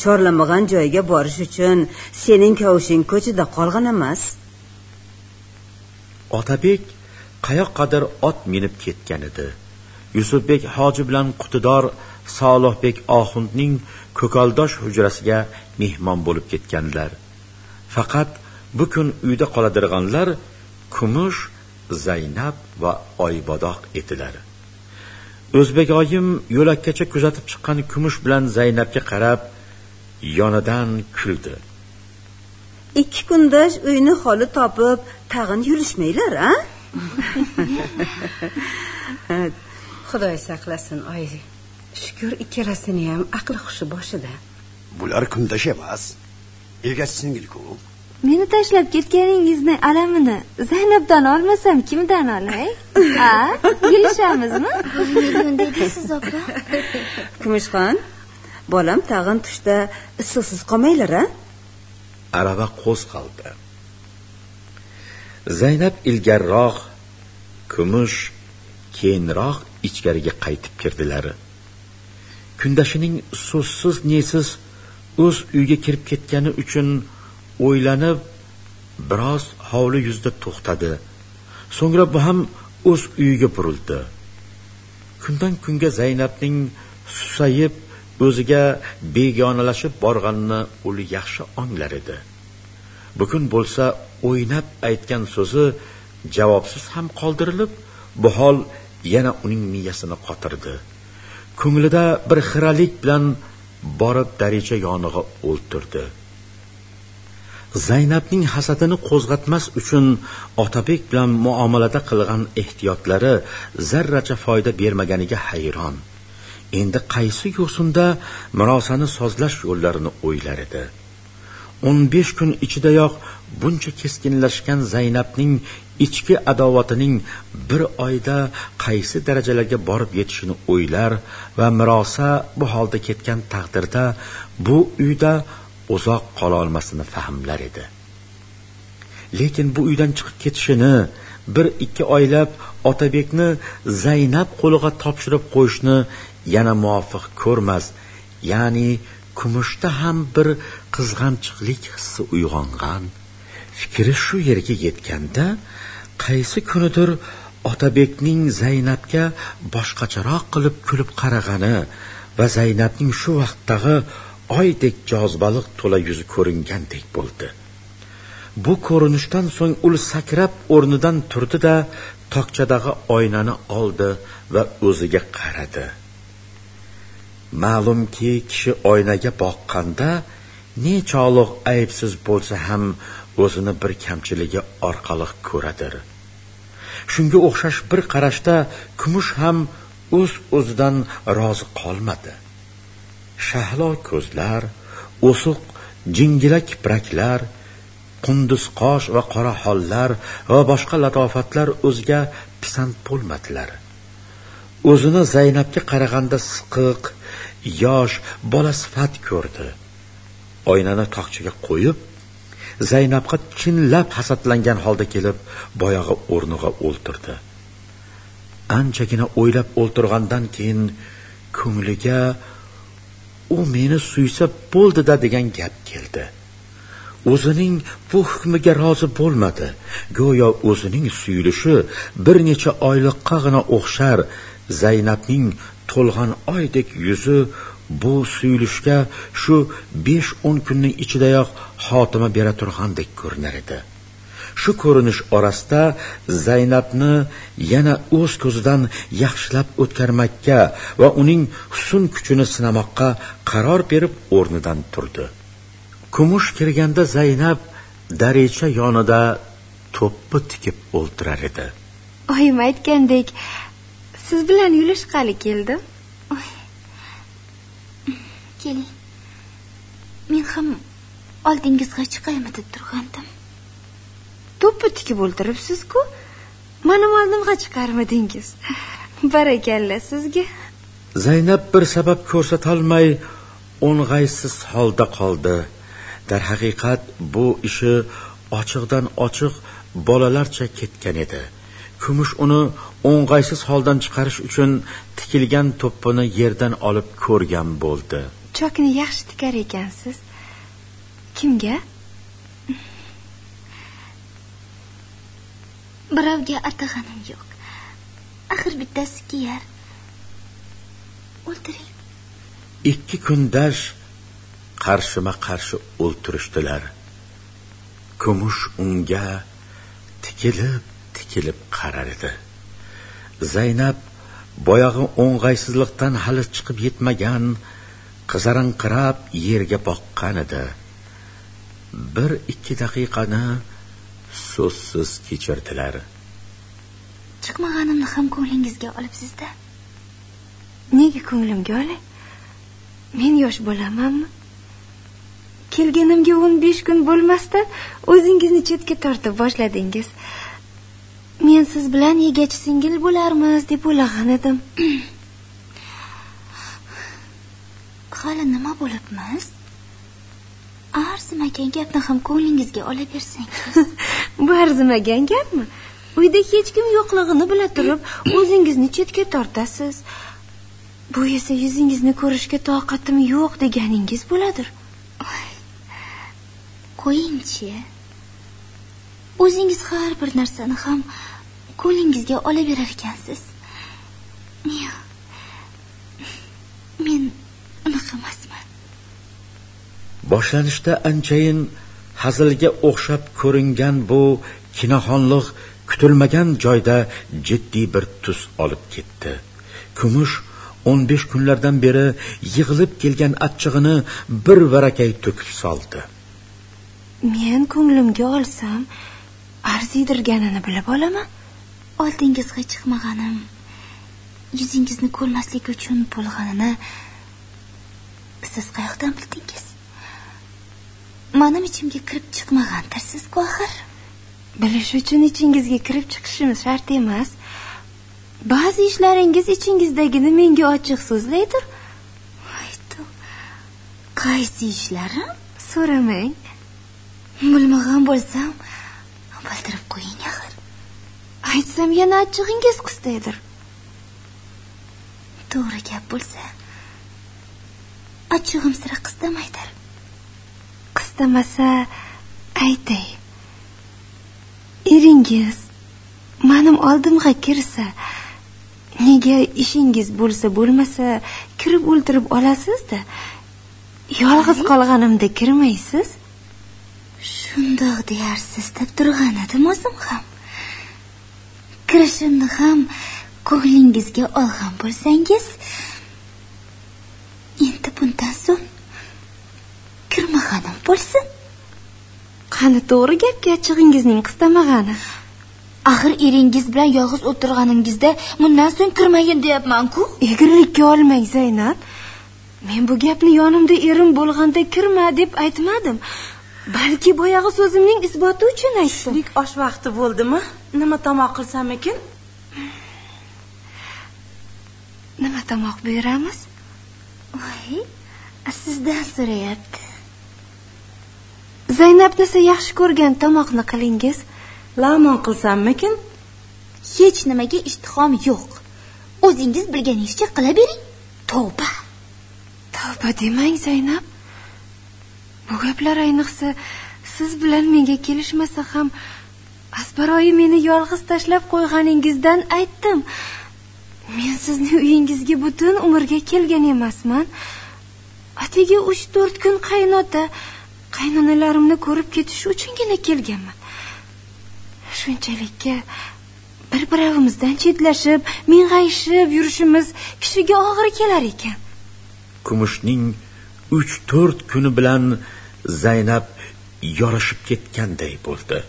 Chorlamag'an joyga borish uchun sening kavushing ko'chada qolgan emas. Otabek qayoqqadir ot minib ketgan edi. Yusufbek hoji bilan qutidor solihbek oxundning ko'kaldosh hujrasiga mehmon bo'lib ketganlar. Faqat bu kun uyda qoladirg'anlar kumush zaynab va oybodoq edilar. O'zbek oyim yo'lakkacha kuzatib chiqqan kumush bilan zaynabga qarab yonidan kuldi. Ikki kundosh uyni holi topib tag'in yurishmanglar a? *laughs* xudoy saqlasin oy. Shukur ikkalasini ham aqli hushi boshida. Bular kundosh emas. Egasi singil-ku meni tashlab ketganingizni alamini zaynabdan olmasam kimdan olay? A kelishamizmi bunday deysiz opa. *laughs* Kumushxon bolam tag'in tushda issiqsiz qolmanglar a arava qo'zg'aldi zaynab ilgarroq kumush keyinroq ichkariga qaytib kirdilar. Kundashining so'zsiz nesiz o'z uyiga kirib ketgani uchun o'ylanib biroz hovli yuzida to'xtadi. So'ngra bu ham o'z uyiga burildi. Kundan kunga zaynabning susayib o'ziga begonalashib borganini u yaxshi onglar edi. Bugun bo'lsa o'ynab aytgan so'zi javobsiz ham qoldirilib bu hol yana uning miyasini qotirdi. Ko'nglida bir xiralik bilan borib daricha yonig'a o'ltirdi. Zaynabning hasadini qo'zg'atmas uchun otabek bilan muomalada qilgan ehtiyotlari zarracha foyda bermaganiga hayron. Endi qaysi yo'sinda murosani sozlash yo'llarini o'ylar edi. O'n besh kun ichidayoq buncha keskinlashgan zaynabning ichki adovatining bir oyda qaysi darajalarga borib yetishini o'ylar va mirosa bu holda ketgan taqdirda bu uyda uzoq qololmasini fahmlar edi. Lekin bu uydan chiqib ketishini bir ikki oylab otabekni zaynab qo'liga topshirib qo'yishni yana muvofiq ko'rmas ya'ni kumushda ham bir qizg'anchiqlik hissi uyg'ongan. Fikri shu yerga yetganda qaysi kunidir otabekning zaynabga boshqacharoq qilib kulib qarag'ani va zaynabning shu vaqtdagi oydek jozibaliq to'la yuzi ko'ringandek bo'ldi. Bu ko'rinishdan so'ng ul sakrab o'rnidan turdi da tokchadagi oynani oldi va o'ziga qaradi. Ma'lumki kishi oynaga boqqanda nechog'liq aybsiz bo'lsa ham o'zini bir kamchiligi orqali ko'radir. Shunga o'xshash bir qarashda kumush ham o'z o'zidan rozi qolmadi. Shahlo ko'zlar o'siq jingila kipraklar qunduz qosh va qora hollar va boshqa latofatlar o'ziga pisand bo'lmadilar. O'zini zaynabga qaraganda siqiq yosh bola sifat ko'rdi. Oynani tokchaga qo'yib zaynabga chinlab hasadlangan holda kelib boyag'i o'rniga o'ltirdi. Anchagina o'ylab o'ltirgandan keyin ko'ngliga u meni suysa bo'ldida degan gap keldi. O'zining bu hukmiga rozi bo'lmadi. Go'yo o'zining suyulishi bir necha oyliqqagina o'xshar zaynabning to'lg'an oydek yuzi bu suyulishga shu besh o'n kunning ichidayoq xotima bera turgandek ko'rinar edi. Shu ko'rinish orasida zaynabni yana o'z ko'zidan yaxshilab o'tkarmakka va uning husn kuchini sinamoqqa qaror berib o'rnidan turdi. Kumush kirganda zaynab daricha yonida to'ppi tikib o'ltirar edi. Oyim aytgandek siz bilan yulishqali keldim keling. Men ham oldingizga chiqaymi deb turgandim. To'ppi tikib o'ltiribsiz-ku mana oldimga chiqarmidingiz? Barakalla sizga. Zaynab bir sabab ko'rsatolmay o'ng'aysiz holda qoldi. Darhaqiqat bu ishi ochiqdan ochiq bolalarcha ketgan edi kumush uni o'ng'aysiz holdan chiqarish uchun tikilgan to'ppini yerdan olib ko'rgan bo'ldi. Chokni yaxshi tikar ekansiz. Kimga? Birovga atag'anim yo'q. Axir bittasi kiyar. O'ltiring ikki kundash qarshima qarshi o'ltirishdilar. Kumush unga tikilib kelib qarar edi. Zaynab boyag'i o'ng'aysizlikdan hali chiqib yetmagan qizarinqirab yerga boqqan edi. Bir ikki daqiqani so'zsiz kechirdilar. Chiqmaganimni ham ko'nglingizga olibsizda. Nega ko'nglimga olay men yosh bolamanmi? Kelganimga o'n besh kun bo'lmasdan o'zingizni chetga tortib boshladingiz. Men siz bilan egach singil bo'larmiz deb o'ylagan edim. *clears throat* Hali nima bo'libmiz? Arzimagan gapni ham ko'nglingizga olaversangiz. *laughs* Bu arzimagan gapmi? Uyda hech kim yo'qlig'ini bila turib o'zingizni chetga tortasiz. Bu esa yuzingizni ko'rishga toqatim yo'q deganingiz bo'ladir. Qo'yingchi o'zingiz har bir narsani ham ko'nglingizga olaverar ekansiz men unaqa emasman. Boshlanishda anchayin hazilga o'xshab ko'ringan bu kinoxonliq kutilmagan joyda jiddiy bir tus olib ketdi. Kumush o'n besh kunlardan beri yig'ilib kelgan achchig'ini bir varakay to'kib soldi. Men ko'nglimga olsam arziydirganini bilib olaman. Oldingizga chiqmaganim yuzingizni ko'rmaslik uchun bo'lganini siz qayoqdan bildingiz? Manim ichimga kirib chiqmagandirsiz-ku axir? Bilish uchun ichingizga kirib chiqishimiz shart emas. Ba'zi ishlaringiz ichingizdagini menga ochiq so'zlaydir. Qaysi ishlarim? So'ramang. Bilmagan bo'lsam bildirib qo'ying axir. Aytsam yana achchig'ingiz qistaydir. To'g'ri gap bo'lsa achchig'im sira qistamaydir qistamasa aytay. Eringiz manim oldimga kirsa nega ishingiz bo'lsa bo'lmasa kirib o'ltirib olasizda yolg'iz qolganimda kirmaysiz shundoq deyarsiz deb turgan edim o'zim ham. Kirishimni ham ko'nglingizga olgan bo'lsangiz endi bundan so'ng kirmaganim bo'lsin. Qani to'g'ri gapga achchig'ingizning qistamag'ani. Axir eringiz bilan yolg'iz o'tirganingizda bundan so'ng kirmagin deyapman-ku. Egrilikka olmang zaynab. Men bu gapni yonimda erim bo'lganda kirma deb aytmadim balki boyag'i so'zimning isboti uchun aytdim tushlik osh vaqti bo'ldimi? Nima tomoq qilsam ekan? Nima tomoq buyuramiz voy sizdan so'rayapti. Zaynab desa yaxshi ko'rgan tomoqni qilingiz. Lamon qilsammikin hech nimaga ishtihom yo'q. O'zingiz bilganingizcha qilavering tavba. Tavba demang zaynab bu gaplar ayniqsa siz bilan menga kelishmasa ham asbaroyi meni yolg'iz tashlab qo'yganingizdan aytdim. Men sizni uyingizga butun umrga kelgan emasman. Atigi uch to'rt kun qaynota qaynonalarimni ko'rib ketish uchungina kelganman. Shunchalikka bir birimizdan chetlashib ming'ayishib yurishimiz kishiga og'ir kelar ekan. Kumushning uch to'rt kuni bilan zaynab yorishib ketganday bo'ldi.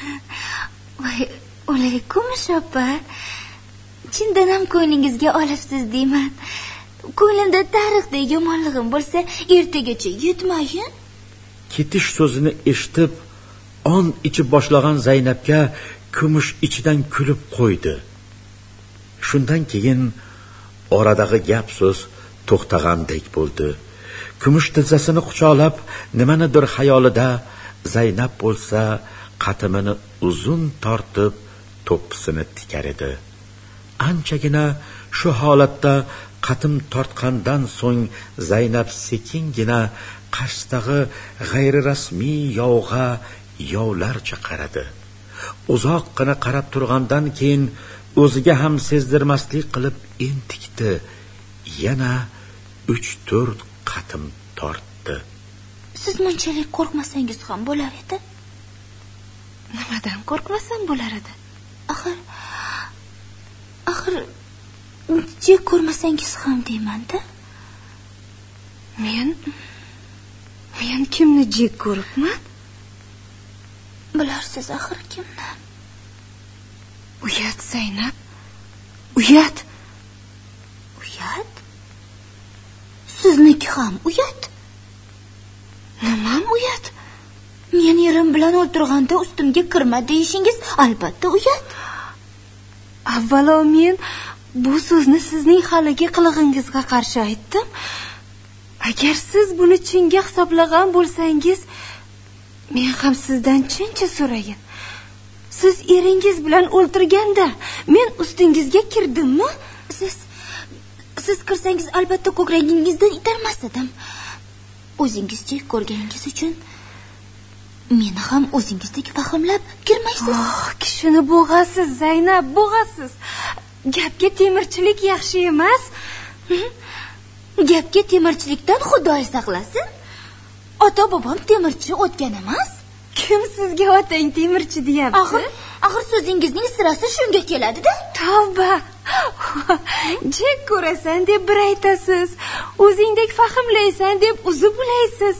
*laughs* Voy o'lay kumush opa chindan ham ko'nglingizga olibsiz deyman. Ko'nglimda tariqdek yomonlig'im bo'lsa ertagacha yetmayin ketish so'zini eshitib on ichib boshlagan zaynabga kumush ichidan kulib qo'ydi. Shundan keyin oradagi gap so'z to'xtagandek bo'ldi kumush tizzasini quchoqlab nimanidir xayolida zaynab bo'lsa qatimini uzun tortib to'ppisini tikar edi. Anchagina shu holatda qatim tortgandan so'ng zaynab sekingina qarshdagi g'ayrirasmiy yovg'a yovlarcha qaradi uzoqqina qarab turgandan keyin o'ziga ham sezdirmaslik qilib entikdi. Yana uch to'rt qatim tortdi. Siz munchalik qo'rqmasangiz ham bo'lar edi. Nimadan qo'rqmasam bo'lar edi? Axir axir jek ko'rmasangiz ham deymanda men men kimni jek ko'ribman? Bilarsiz axir kimni? Uyat zaynab. Uyat uyat sizniki ham uyat. Nimam uyat? Men erim bilan o'tirganda ustimga kirma deyishingiz albatta uyat. Avvalo men bu so'zni sizning haligi qilig'ingizga qarshi aytdim. Agar siz buni chinga hisoblagan bo'lsangiz men ham sizdan chincha so'rayin siz eringiz bilan o'ltirganda men ustingizga kirdimmi? Siz kirsangiz albatta ko'kragingizdan itarmas edim. O'zingiz jek ko'rganingiz uchun meni ham o'zingizdek fahmlab kirmaysiz oh kishini bo'g'asiz zaynab bo'g'asiz. Gapga temirchilik yaxshi emas. Gapga temirchilikdan xudoy saqlasin. Ota bobom temirchi o'tgan emas kim sizga otang temirchi deyapti? Axir axir so'zingizning sirasi shunga keladida. Tavba. *laughs* Jek ko'rasan deb bir aytasiz. O'zingdek fahmlaysan deb uzib ulaysiz.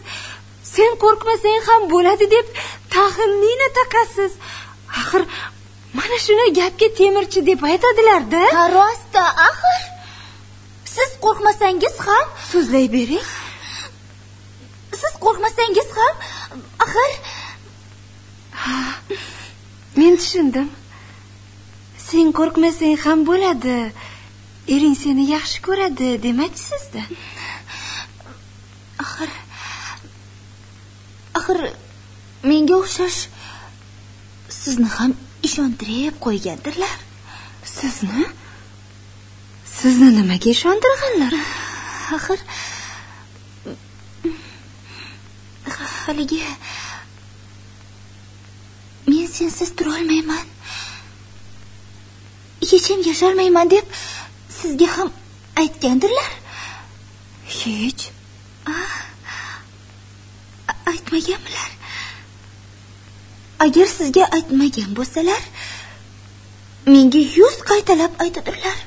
Sen qo'rqmasang ham bo'ladi deb taxminini taqasiz. Axir mana shuni gapga temirchi deb aytadilarda. Ha rosta axir. Siz qo'rqmasangiz ham so'zlay bering. Siz qo'rqmasangiz ham axir men tushundim. Sen qo'rqmasang ham bo'ladi. Ering seni yaxshi ko'radi demoqchisizda axir axir menga o'xshash sizni ham ishontirib qo'ygandirlar. Sizni? Sizni nimaga ishontirganlar? Axir haligi men sensiz turolmayman. Hecham yasholmayman deb sizga ham aytgandirlar. Hech. Aytmaganmilar agar sizga aytmagan bo'lsalar menga yuz qaytalab aytadilar.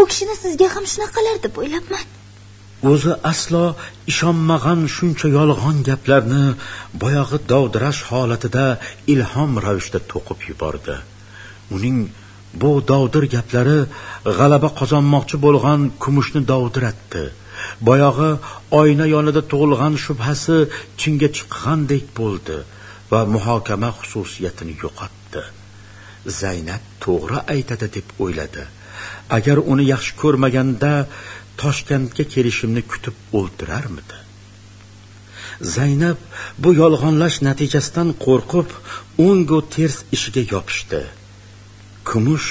U kishini sizga ham shunaqalar deb o'ylabman. O'zi aslo ishonmagan shuncha yolg'on gaplarni boyag'i dovdirash holatida ilhom ravishda to'qib yubordi. Uning bu dovdir gaplari g'alaba qozonmoqchi bo'lgan kumushni dovdiratdi. Boyog'i oyna yonida tug'ilgan shubhasi chinga chiqqandek bo'ldi va muhokama xususiyatini yo'qotdi. Zaynab to'g'ri aytadi deb o'yladi. Agar uni yaxshi ko'rmaganda toshkentga kelishimni kutib o'ltirarmidi? Zaynab bu yolg'onlash natijasidan qo'rqib o'ngu ters ishiga yopishdi. Kumush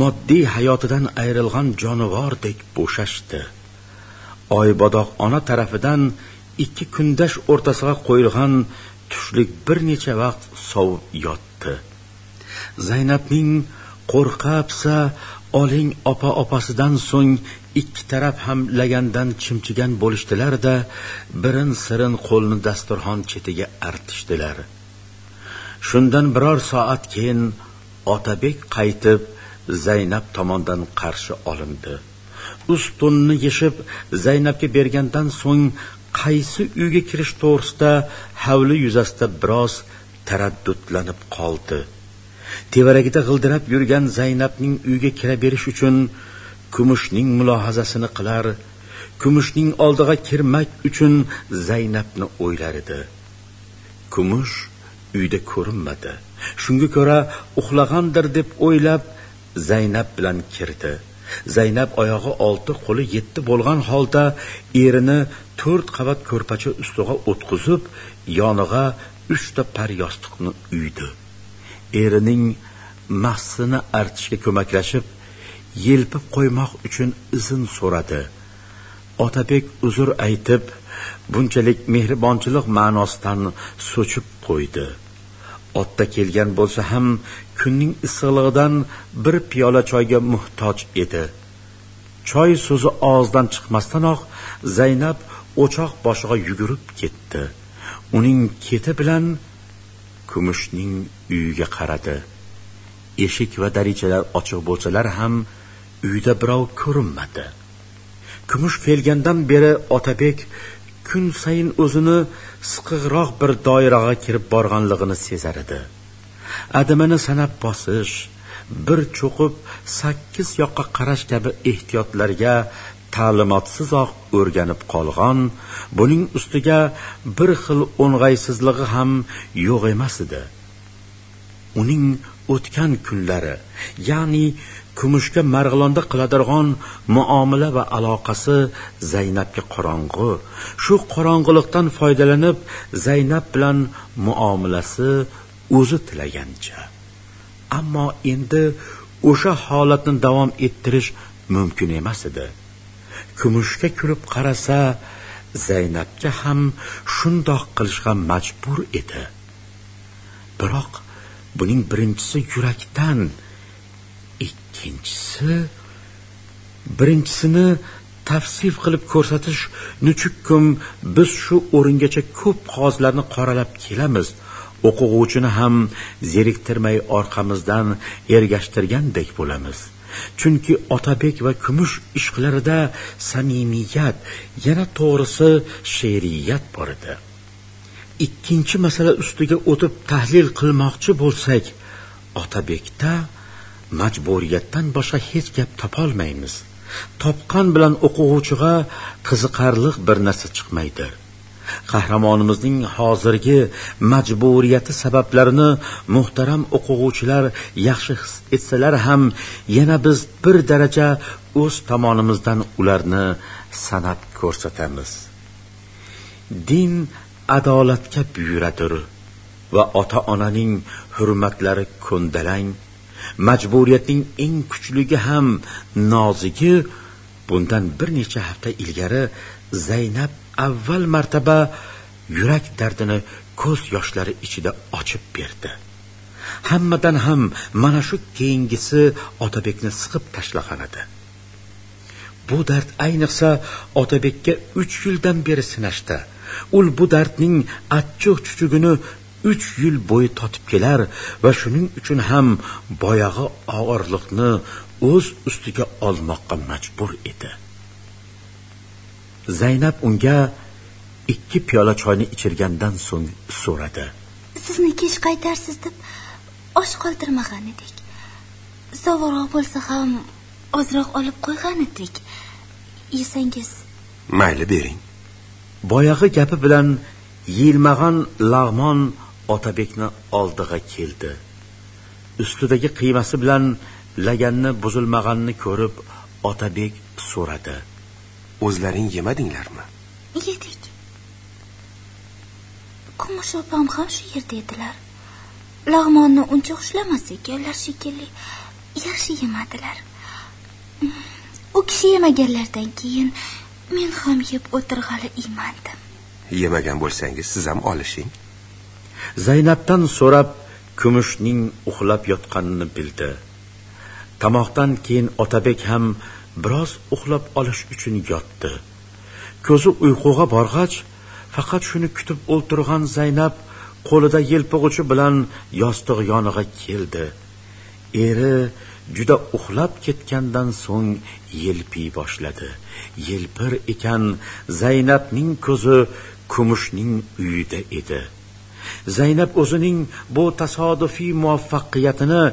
moddiy hayotidan ayrilgan jonivordek bo'shashdi. Oybodoq ona tarafidan ikki kundash o'rtasiga qo'yilgan tushlik bir necha vaqt sovib yotdi. Zaynabning qo'rqa pisa oling opa opasidan so'ng ikki taraf ham lagandan chimchigan bo'lishdilar da birin sirin qo'lni dasturxon chetiga artishdilar. Shundan biror soat keyin otabek qaytib zaynab tomondan qarshi olindi. Ustunni yeshib zaynabga bergandan so'ng qaysi uyga kirish to'g'risida havli yuzasida biroz taraddudlanib qoldi. Tevaragida g'ildirab yurgan zaynabning uyga kiraberish uchun kumushning mulohazasini qilar kumushning oldiga kirmak uchun zaynabni o'ylar edi. Kumush uyda ko'rinmadi. Shunga ko'ra uxlagandir deb o'ylab zaynab bilan kirdi. Zaynab oyog'i olti qo'li yetti bo'lgan holda erini to'rt qavat ko'rpacha ustiga o'tqizib yonig'a uchta par yostiqni uydi. Erining mahsini artishga ko'maklashib yelpib qo'ymoq uchun izn so'radi. Otabek uzr aytib bunchalik mehribonchilik ma'nosidan so'chib qo'ydi. Otda kelgan bo'lsa ham kunning issiqligidan bir piyola choyga muhtoj edi. Choy so'zi og'zidan chiqmasdanoq zaynab o'choq boshiga yugurib ketdi. Uning keti bilan kumushning uyiga qaradi. Eshik va darichalar ochiq bo'lsalar ham uyda birov ko'rinmadi. Kumush kelgandan beri otabek kun sayin o'zini siqiqroq bir doiraga kirib borganligini sezar edi. Adimini sanab bosish bir cho'qib sakkiz yoqqa qarash kabi ehtiyotlarga ta'limotsizoq o'rganib qolgan buning ustiga bir xil o'ng'aysizligi ham yo'q emas edi. Uning o'tgan kunlari ya'ni kumushga marg'ilonda qiladirg'on muomala va aloqasi zaynabga qorong'u. Shu qorong'ulikdan foydalanib zaynab bilan muomalasi o'zi tilagancha. Ammo endi o'sha holatni davom ettirish mumkin emas edi. Kumushga kulib qarasa zaynabga ham shundoq qilishga majbur edi. Biroq buning birinchisi yurakdan ikkinchisi birinchisini tavsif qilib ko'rsatish nuchukkum biz shu o'ringacha ko'p qog'ozlarni qoralab kelamiz. O'quvchini ham zeriktirmay orqamizdan ergashtirgandek bo'lamiz. Chunki otabek va kumush ishqlarida samimiyat yana to'g'risi she'riyat bor edi. Ikkinchi masala ustiga o'tib tahlil qilmoqchi bo'lsak otabekda majburiyatdan boshqa hech gap topolmaymiz. Topgan bilan o'quvchiga qiziqarli bir narsa chiqmaydi. Qahramonimizning hozirgi majburiyati sabablarini muhtaram o'quvchilar yaxshi his etsalar ham yana biz bir daraja o'z tomonimizdan ularni sanab ko'rsatamiz. Din adolatga buyuradir va ota onaning hurmatlari ko'ndalang majburiyatning eng kuchligi ham nozigi bundan bir necha hafta ilgari zaynab avval martaba yurak dardini ko'z yoshlari ichida ochib berdi. Hammadan ham mana shu keyingisi otabekni siqib tashlagan edi. Bu dard ayniqsa otabekka uch yildan beri sinashdi. Ul bu dardning achchiq chuchugini uch yil bo'yi totib kelar va shuning uchun ham boyag'i og'irliqni o'z ustiga olmoqqa majbur edi. Zaynab unga ikki piyola choyni ichirgandan so'ng so'radi. Sizni kech qaytarsiz deb osh qoldirmagan edik. Sovuqroq bo'lsa ham ozroq olib qo'ygan edik. Yesangiz. Mayli bering. Boyag'i gapi bilan yeyilmagan lag'mon otabekni oldiga keldi. Ustidagi qiymasi bilan laganni buzilmaganini ko'rib otabek so'radi. O'zlaring yemadinglarmi? Yedik. Kumush opam ham shu yerda edilar. Lag'monni uncha xushlamas ekanlar shekilli. Yaxshi yemadilar. U kishi yemaganlaridan keyin men ham yeb o'tirg'ali iymandim yemagan bo'lsangiz siz ham olishing zaynabdan so'rab kumushning uxlab yotganini bildi. Tomoqdan keyin otabek ham biroz uxlab olish uchun yotdi. Ko'zi uyquga borg'ach faqat shuni kutib o'ltirgan zaynab qo'lida yelpig'uchi bilan yostiq yonig'a keldi. Eri juda uxlab ketgandan so'ng yelpiy boshladi. Yelpir ekan zaynabning ko'zi kumushning uyida edi. Zaynab o'zining bu tasodifiy muvaffaqiyatini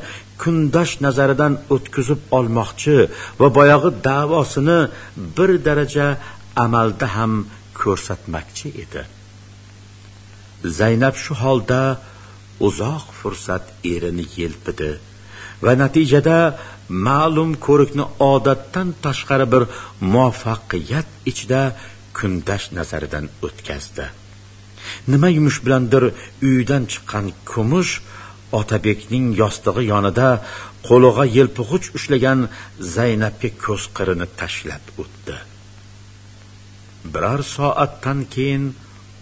kundosh nazaridan o'tkazib olmoqchi va boyag'i davosini bir daraja amalda ham ko'rsatmoqchi edi. Zaynab shu holda uzoq fursat erini yelpidi va natijada ma'lum ko'rikni odatdan tashqari bir muvaffaqiyat ichida kundash nazaridan o'tkazdi. Nima yumush bilandir uydan chiqqan kumush otabekning yostig'i yonida qo'lig'a yelpig'ich ushlagan zaynabga ko'z qirini tashlab o'tdi. Biror soatdan keyin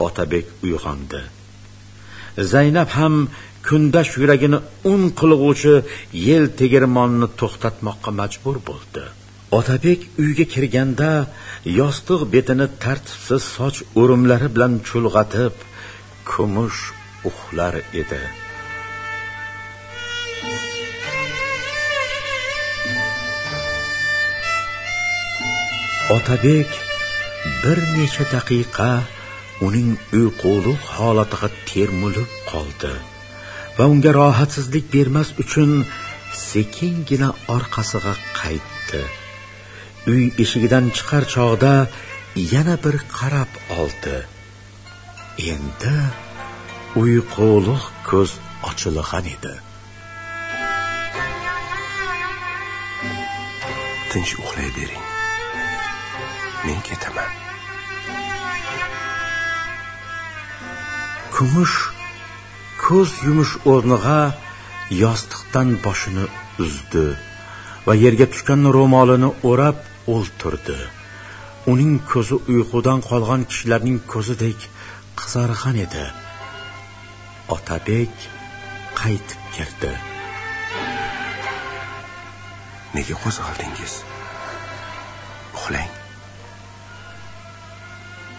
otabek uyg'ondi. Zaynab ham kundash yuragini un qilg'uvchi yel tegirmonni to'xtatmoqqa majbur bo'ldi. Otabek uyga kirganda yostiq betini tartibsiz soch o'rimlari bilan chulg'atib kumush uxlar edi. Otabek bir necha daqiqa uning uyquliq holatiga termulib qoldi va unga rohatsizlik bermas uchun sekingina orqasiga qaytdi. Uy eshigidan chiqar chog'da yana bir qarab oldi. Endi uyquliq ko'z ochilgan edi. Tinch uxlayvering men ketaman. Kumush ko'z yumish o'rniga yostiqdan boshini uzdi va yerga tushgan ro'molini o'rab o'ltirdi. Uning ko'zi uyqudan qolgan kishilarning ko'zidek qizargan edi. Otabek qaytib kirdi. Nega qo'zg'aldingiz? Uxlang.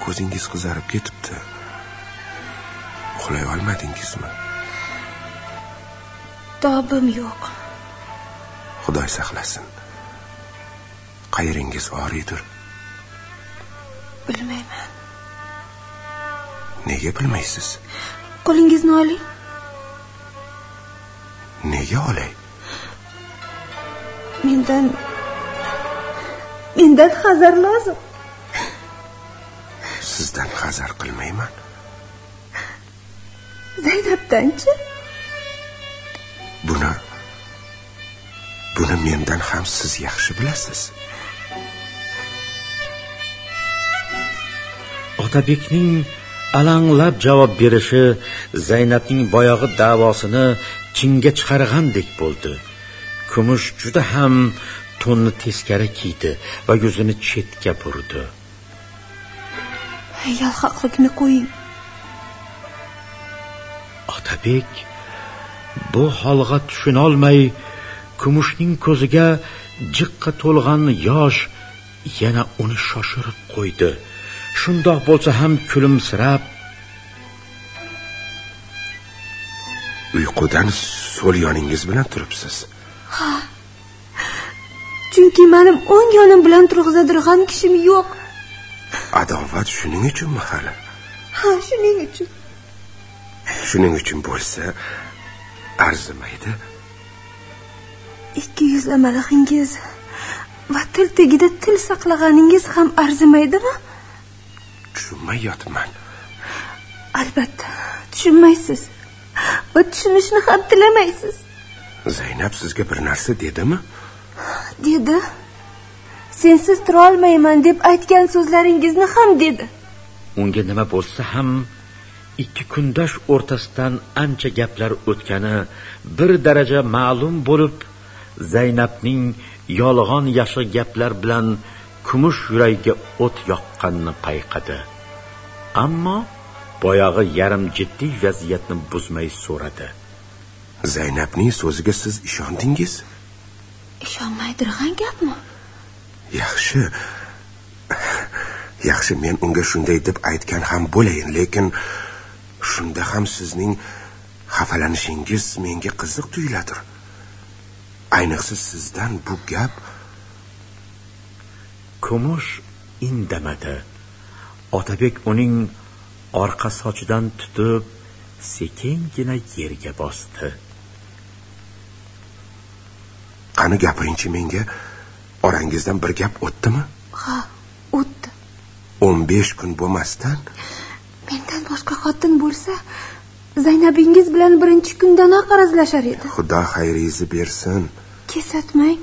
Ko'zingiz qizarib ketibdi. Uxlay olmadingizmi? Tobim yo'q. Xudoy saqlasin qayeringiz oriydir bilmayman. Nega bilmaysiz? Qo'lingizni oling. Nega olay? Mendan mendan hazar lozim. Sizdan hazar qilmayman. Zaynabdanchi? Buni buni mendan ham siz yaxshi bilasiz. Otabekning alanglab javob berishi zaynabning boyog'i davosini chinga chiqargandek bo'ldi. Kumush juda ham to'nni teskari kiydi va yuzini chetga burdi. Yalqoqlikni qo'ying. Otabek bu holga tushunolmay kumushning ko'ziga jiqqa to'lg'an yosh yana uni shoshirib qo'ydi. Shundoq bo'lsa ham kulimsirab uyqudan so'l yoningiz bilan turibsiz. Chunki mening o'ng yonim bilan turg'izadigan kishim yo'q. Adovat shuning uchunmi hali? Ha shuning uchun. Shuning uchun bo'lsa arzimaydi ikki yuzlamaligingiz va til tagida til saqlaganingiz ham arzimaydimi? Tushunmayotman albatta tushunmaysiz va tushunishni ham tilamaysiz. Zaynab sizga bir narsa dedimi? Dedi. Sensiz turolmayman deb aytgan so'zlaringizni ham dedi. Unga nima bo'lsa ham ikki kundosh o'rtasidan ancha gaplar o'tgani bir daraja ma'lum bo'lib zaynabning yolg'on yashiq gaplar bilan kumush yuragiga o't yoqqanini payqadi. Ammo boyag'i yarim jiddiy vaziyatni buzmay so'radi. Zaynabning so'ziga siz ishondingiz? Ishonmaydirg'an gapmi? Yaxshi. Yaxshi men unga shunday deb aytgan ham bo'layin lekin shunda ham sizning xafalanishingiz menga qiziq tuyuladir ayniqsa sizdan bu gap kumush indamadi. Otabek uning orqa sochidan tutib sekingina yerga bosdi. Qani gapiringchi menga? Orangizdan bir gap o'tdimi? Ha o'tdi. O'n besh kun bo'lmasdan? Mendan boshqa xotin bo'lsa zaynabingiz bilan birinchi kundanoq arazlashar edi. Xudo xayringizni bersin. Kesatmang.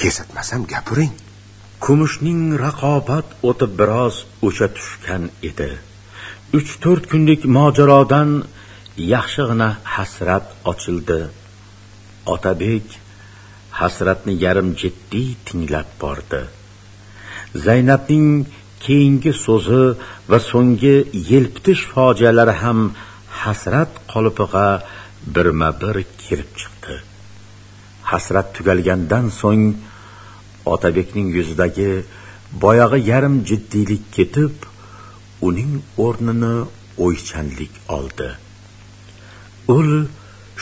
Kesatmasam gapiring. Kumushning raqobat o'ti biroz o'sha tushgan edi. Uch to'rt kunlik mojarodan yaxshig'ina hasrat ochildi. Otabek hasratni yarim jiddiy tinglab bordi. Zaynabning keyingi so'zi va so'nggi yelpitish fojialari ham hasrat qolipig'a birma bir kirib chiqdi. Hasrat tugalgandan so'ng otabekning yuzidagi boyag'i yarim jiddiylik ketib uning o'rnini o'ychanlik oldi. Ul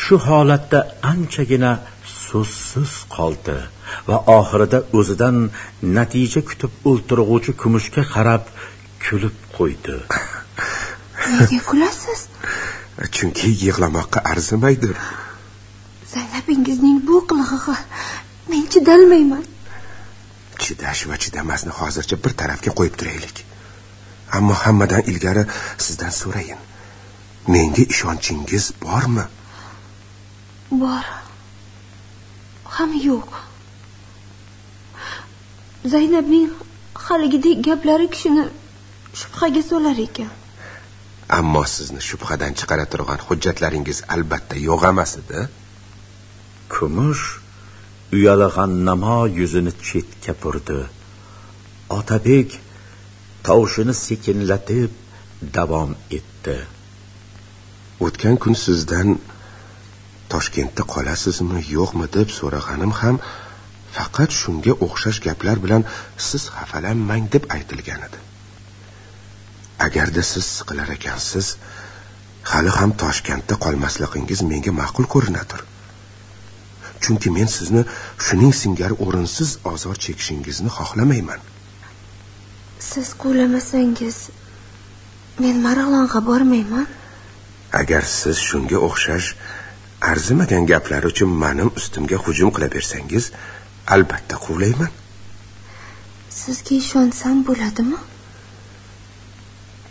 shu holatda anchagina so'zsiz qoldi va oxirida o'zidan natija kutib o'ltirg'uvchi kumushga qarab kulib qo'ydi. *coughs* nega kulasiz chunki yig'lamoqqa arzimaydir. Zaynabingizning bu qilig'iga men chidolmayman chidash va chidamasni hozircha bir tarafga qo'yib turaylik. Ammo hammadan ilgari sizdan so'rayin menga ishonchingiz bormi? Bor. Ham yo'q. Zaynabning haligidek gaplari kishini shubhaga solar ekan ammo sizni shubhadan chiqara turgan hujjatlaringiz albatta yo'q emas edi. Kumush uyalag'an namo yuzini chetga burdi. Otabek tovushini sekinlatib davom etdi. O'tgan kun sizdan toshkentda qolasizmi yo'qmi deb so'raganim ham faqat shunga o'xshash gaplar bilan siz xafalanmang deb aytilgan edi agarda siz siqilar ekansiz hali ham toshkentda qolmasligingiz menga ma'qul ko'rinadir. Chunki men sizni shuning singari o'rinsiz ozor chekishingizni xohlamayman. Siz quvlamasangiz men marg'ilonga bormayman. Agar siz shunga o'xshash arzimagan gaplar uchun mening ustimga hujum qilaversangiz albatta quvlayman. Sizga ishonsam bo'ladimi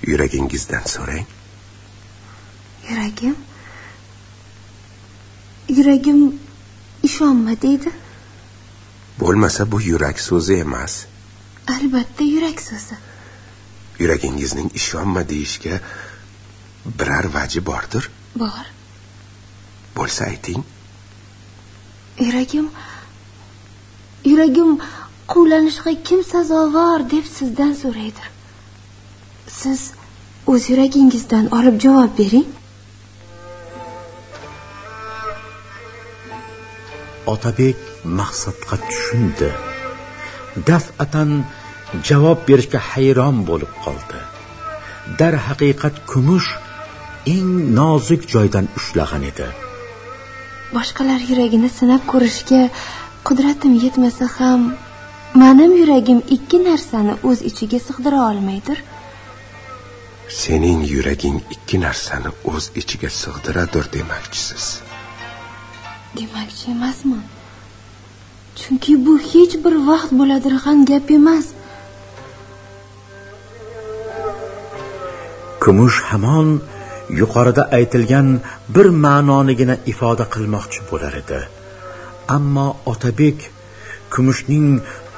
yuragingizdan so'rang. Yuragim? Yuragim ishonma deydi. Bo'lmasa bu yurak so'zi emas. Albatta yurak so'zi. Yuragingizning ishonma deyishga biror vaji bordir. Bor. Bo'lsa ayting. Yuragim yuragim quvlanishga kim sazovor deb sizdan so'raydi siz o'z yuragingizdan olib javob bering. Otabek maqsadga tushundi. Daf'atan javob berishga hayron bo'lib qoldi. Dar haqiqat kumush eng nozik joydan ushlagan edi. Boshqalar yuragini sinab ko'rishga qudratim yetmasa ham mening yuragim ikki narsani o'z ichiga sig'dira olmaydir sening yuraging ikki narsani o'z ichiga sig'diradir demakchisiz. Demoqchi emasman chunki bu hech bir vaqt bo'ladirg'an gap emas. Kumush hamon yuqorida aytilgan bir ma'nonigina ifoda qilmoqchi bo'lar edi. Ammo otabek kumushning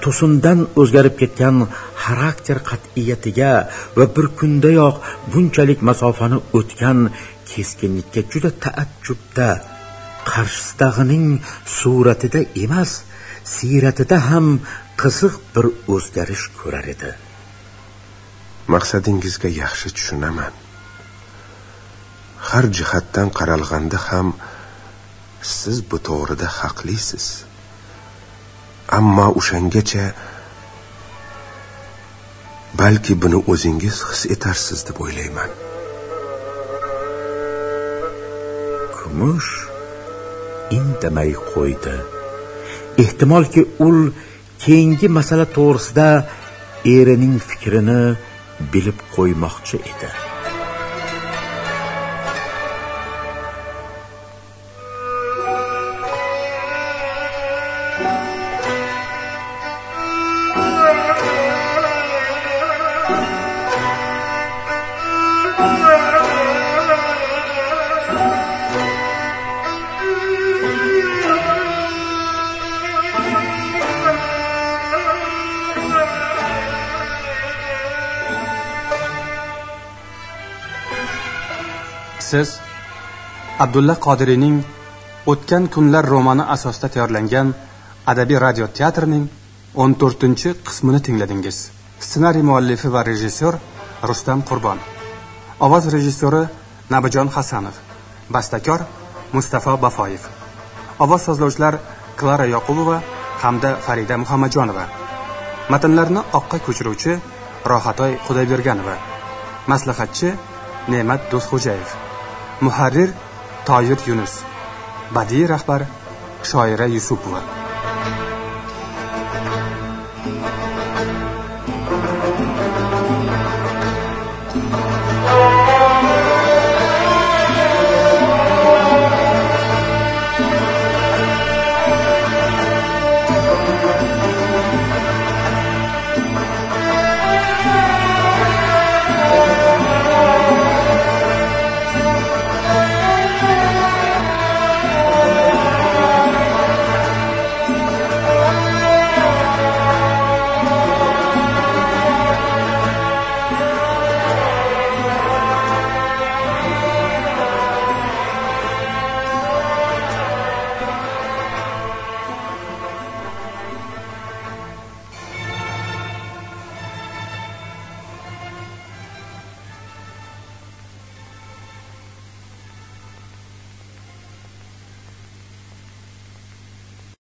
to'sindan o'zgarib ketgan xarakter qat'iyatiga va bir kundayoq bunchalik masofani o'tgan keskinlikka juda taajjubda qarshisidagining suratida emas siyratida ham qiziq bir o'zgarish ko'rar edi. Maqsadingizga yaxshi tushunaman. Har jihatdan qaralganda ham siz bu to'g'rida haqlisiz. Ammo o'shangacha balki buni o'zingiz his etarsiz deb o'ylayman. Kumush indamay qo'ydi. Ehtimolki u keyingi masala to'g'risida erining fikrini bilib qo'ymoqchi edi. Abdulla qodiriyning o'tgan kunlar romani asosida tayyorlangan adabiy radio teatrining 14 qismini tingladingiz. Ssenariy muallifi va rejissyor rustam qurbon. Ovoz rejissyori nabijon hasanov. Bastakor mustafo bafoyev. Ovoz sozlovchilar klara yoqubova hamda farida muhammadjonova. Matnlarni oqqa ko'chiruvchi rohatoy xudoyberganova. Maslahatchi ne'mat do'stxo'jayev. Muharrir toyir yunus. Badiiy rahbar shoira yusupova.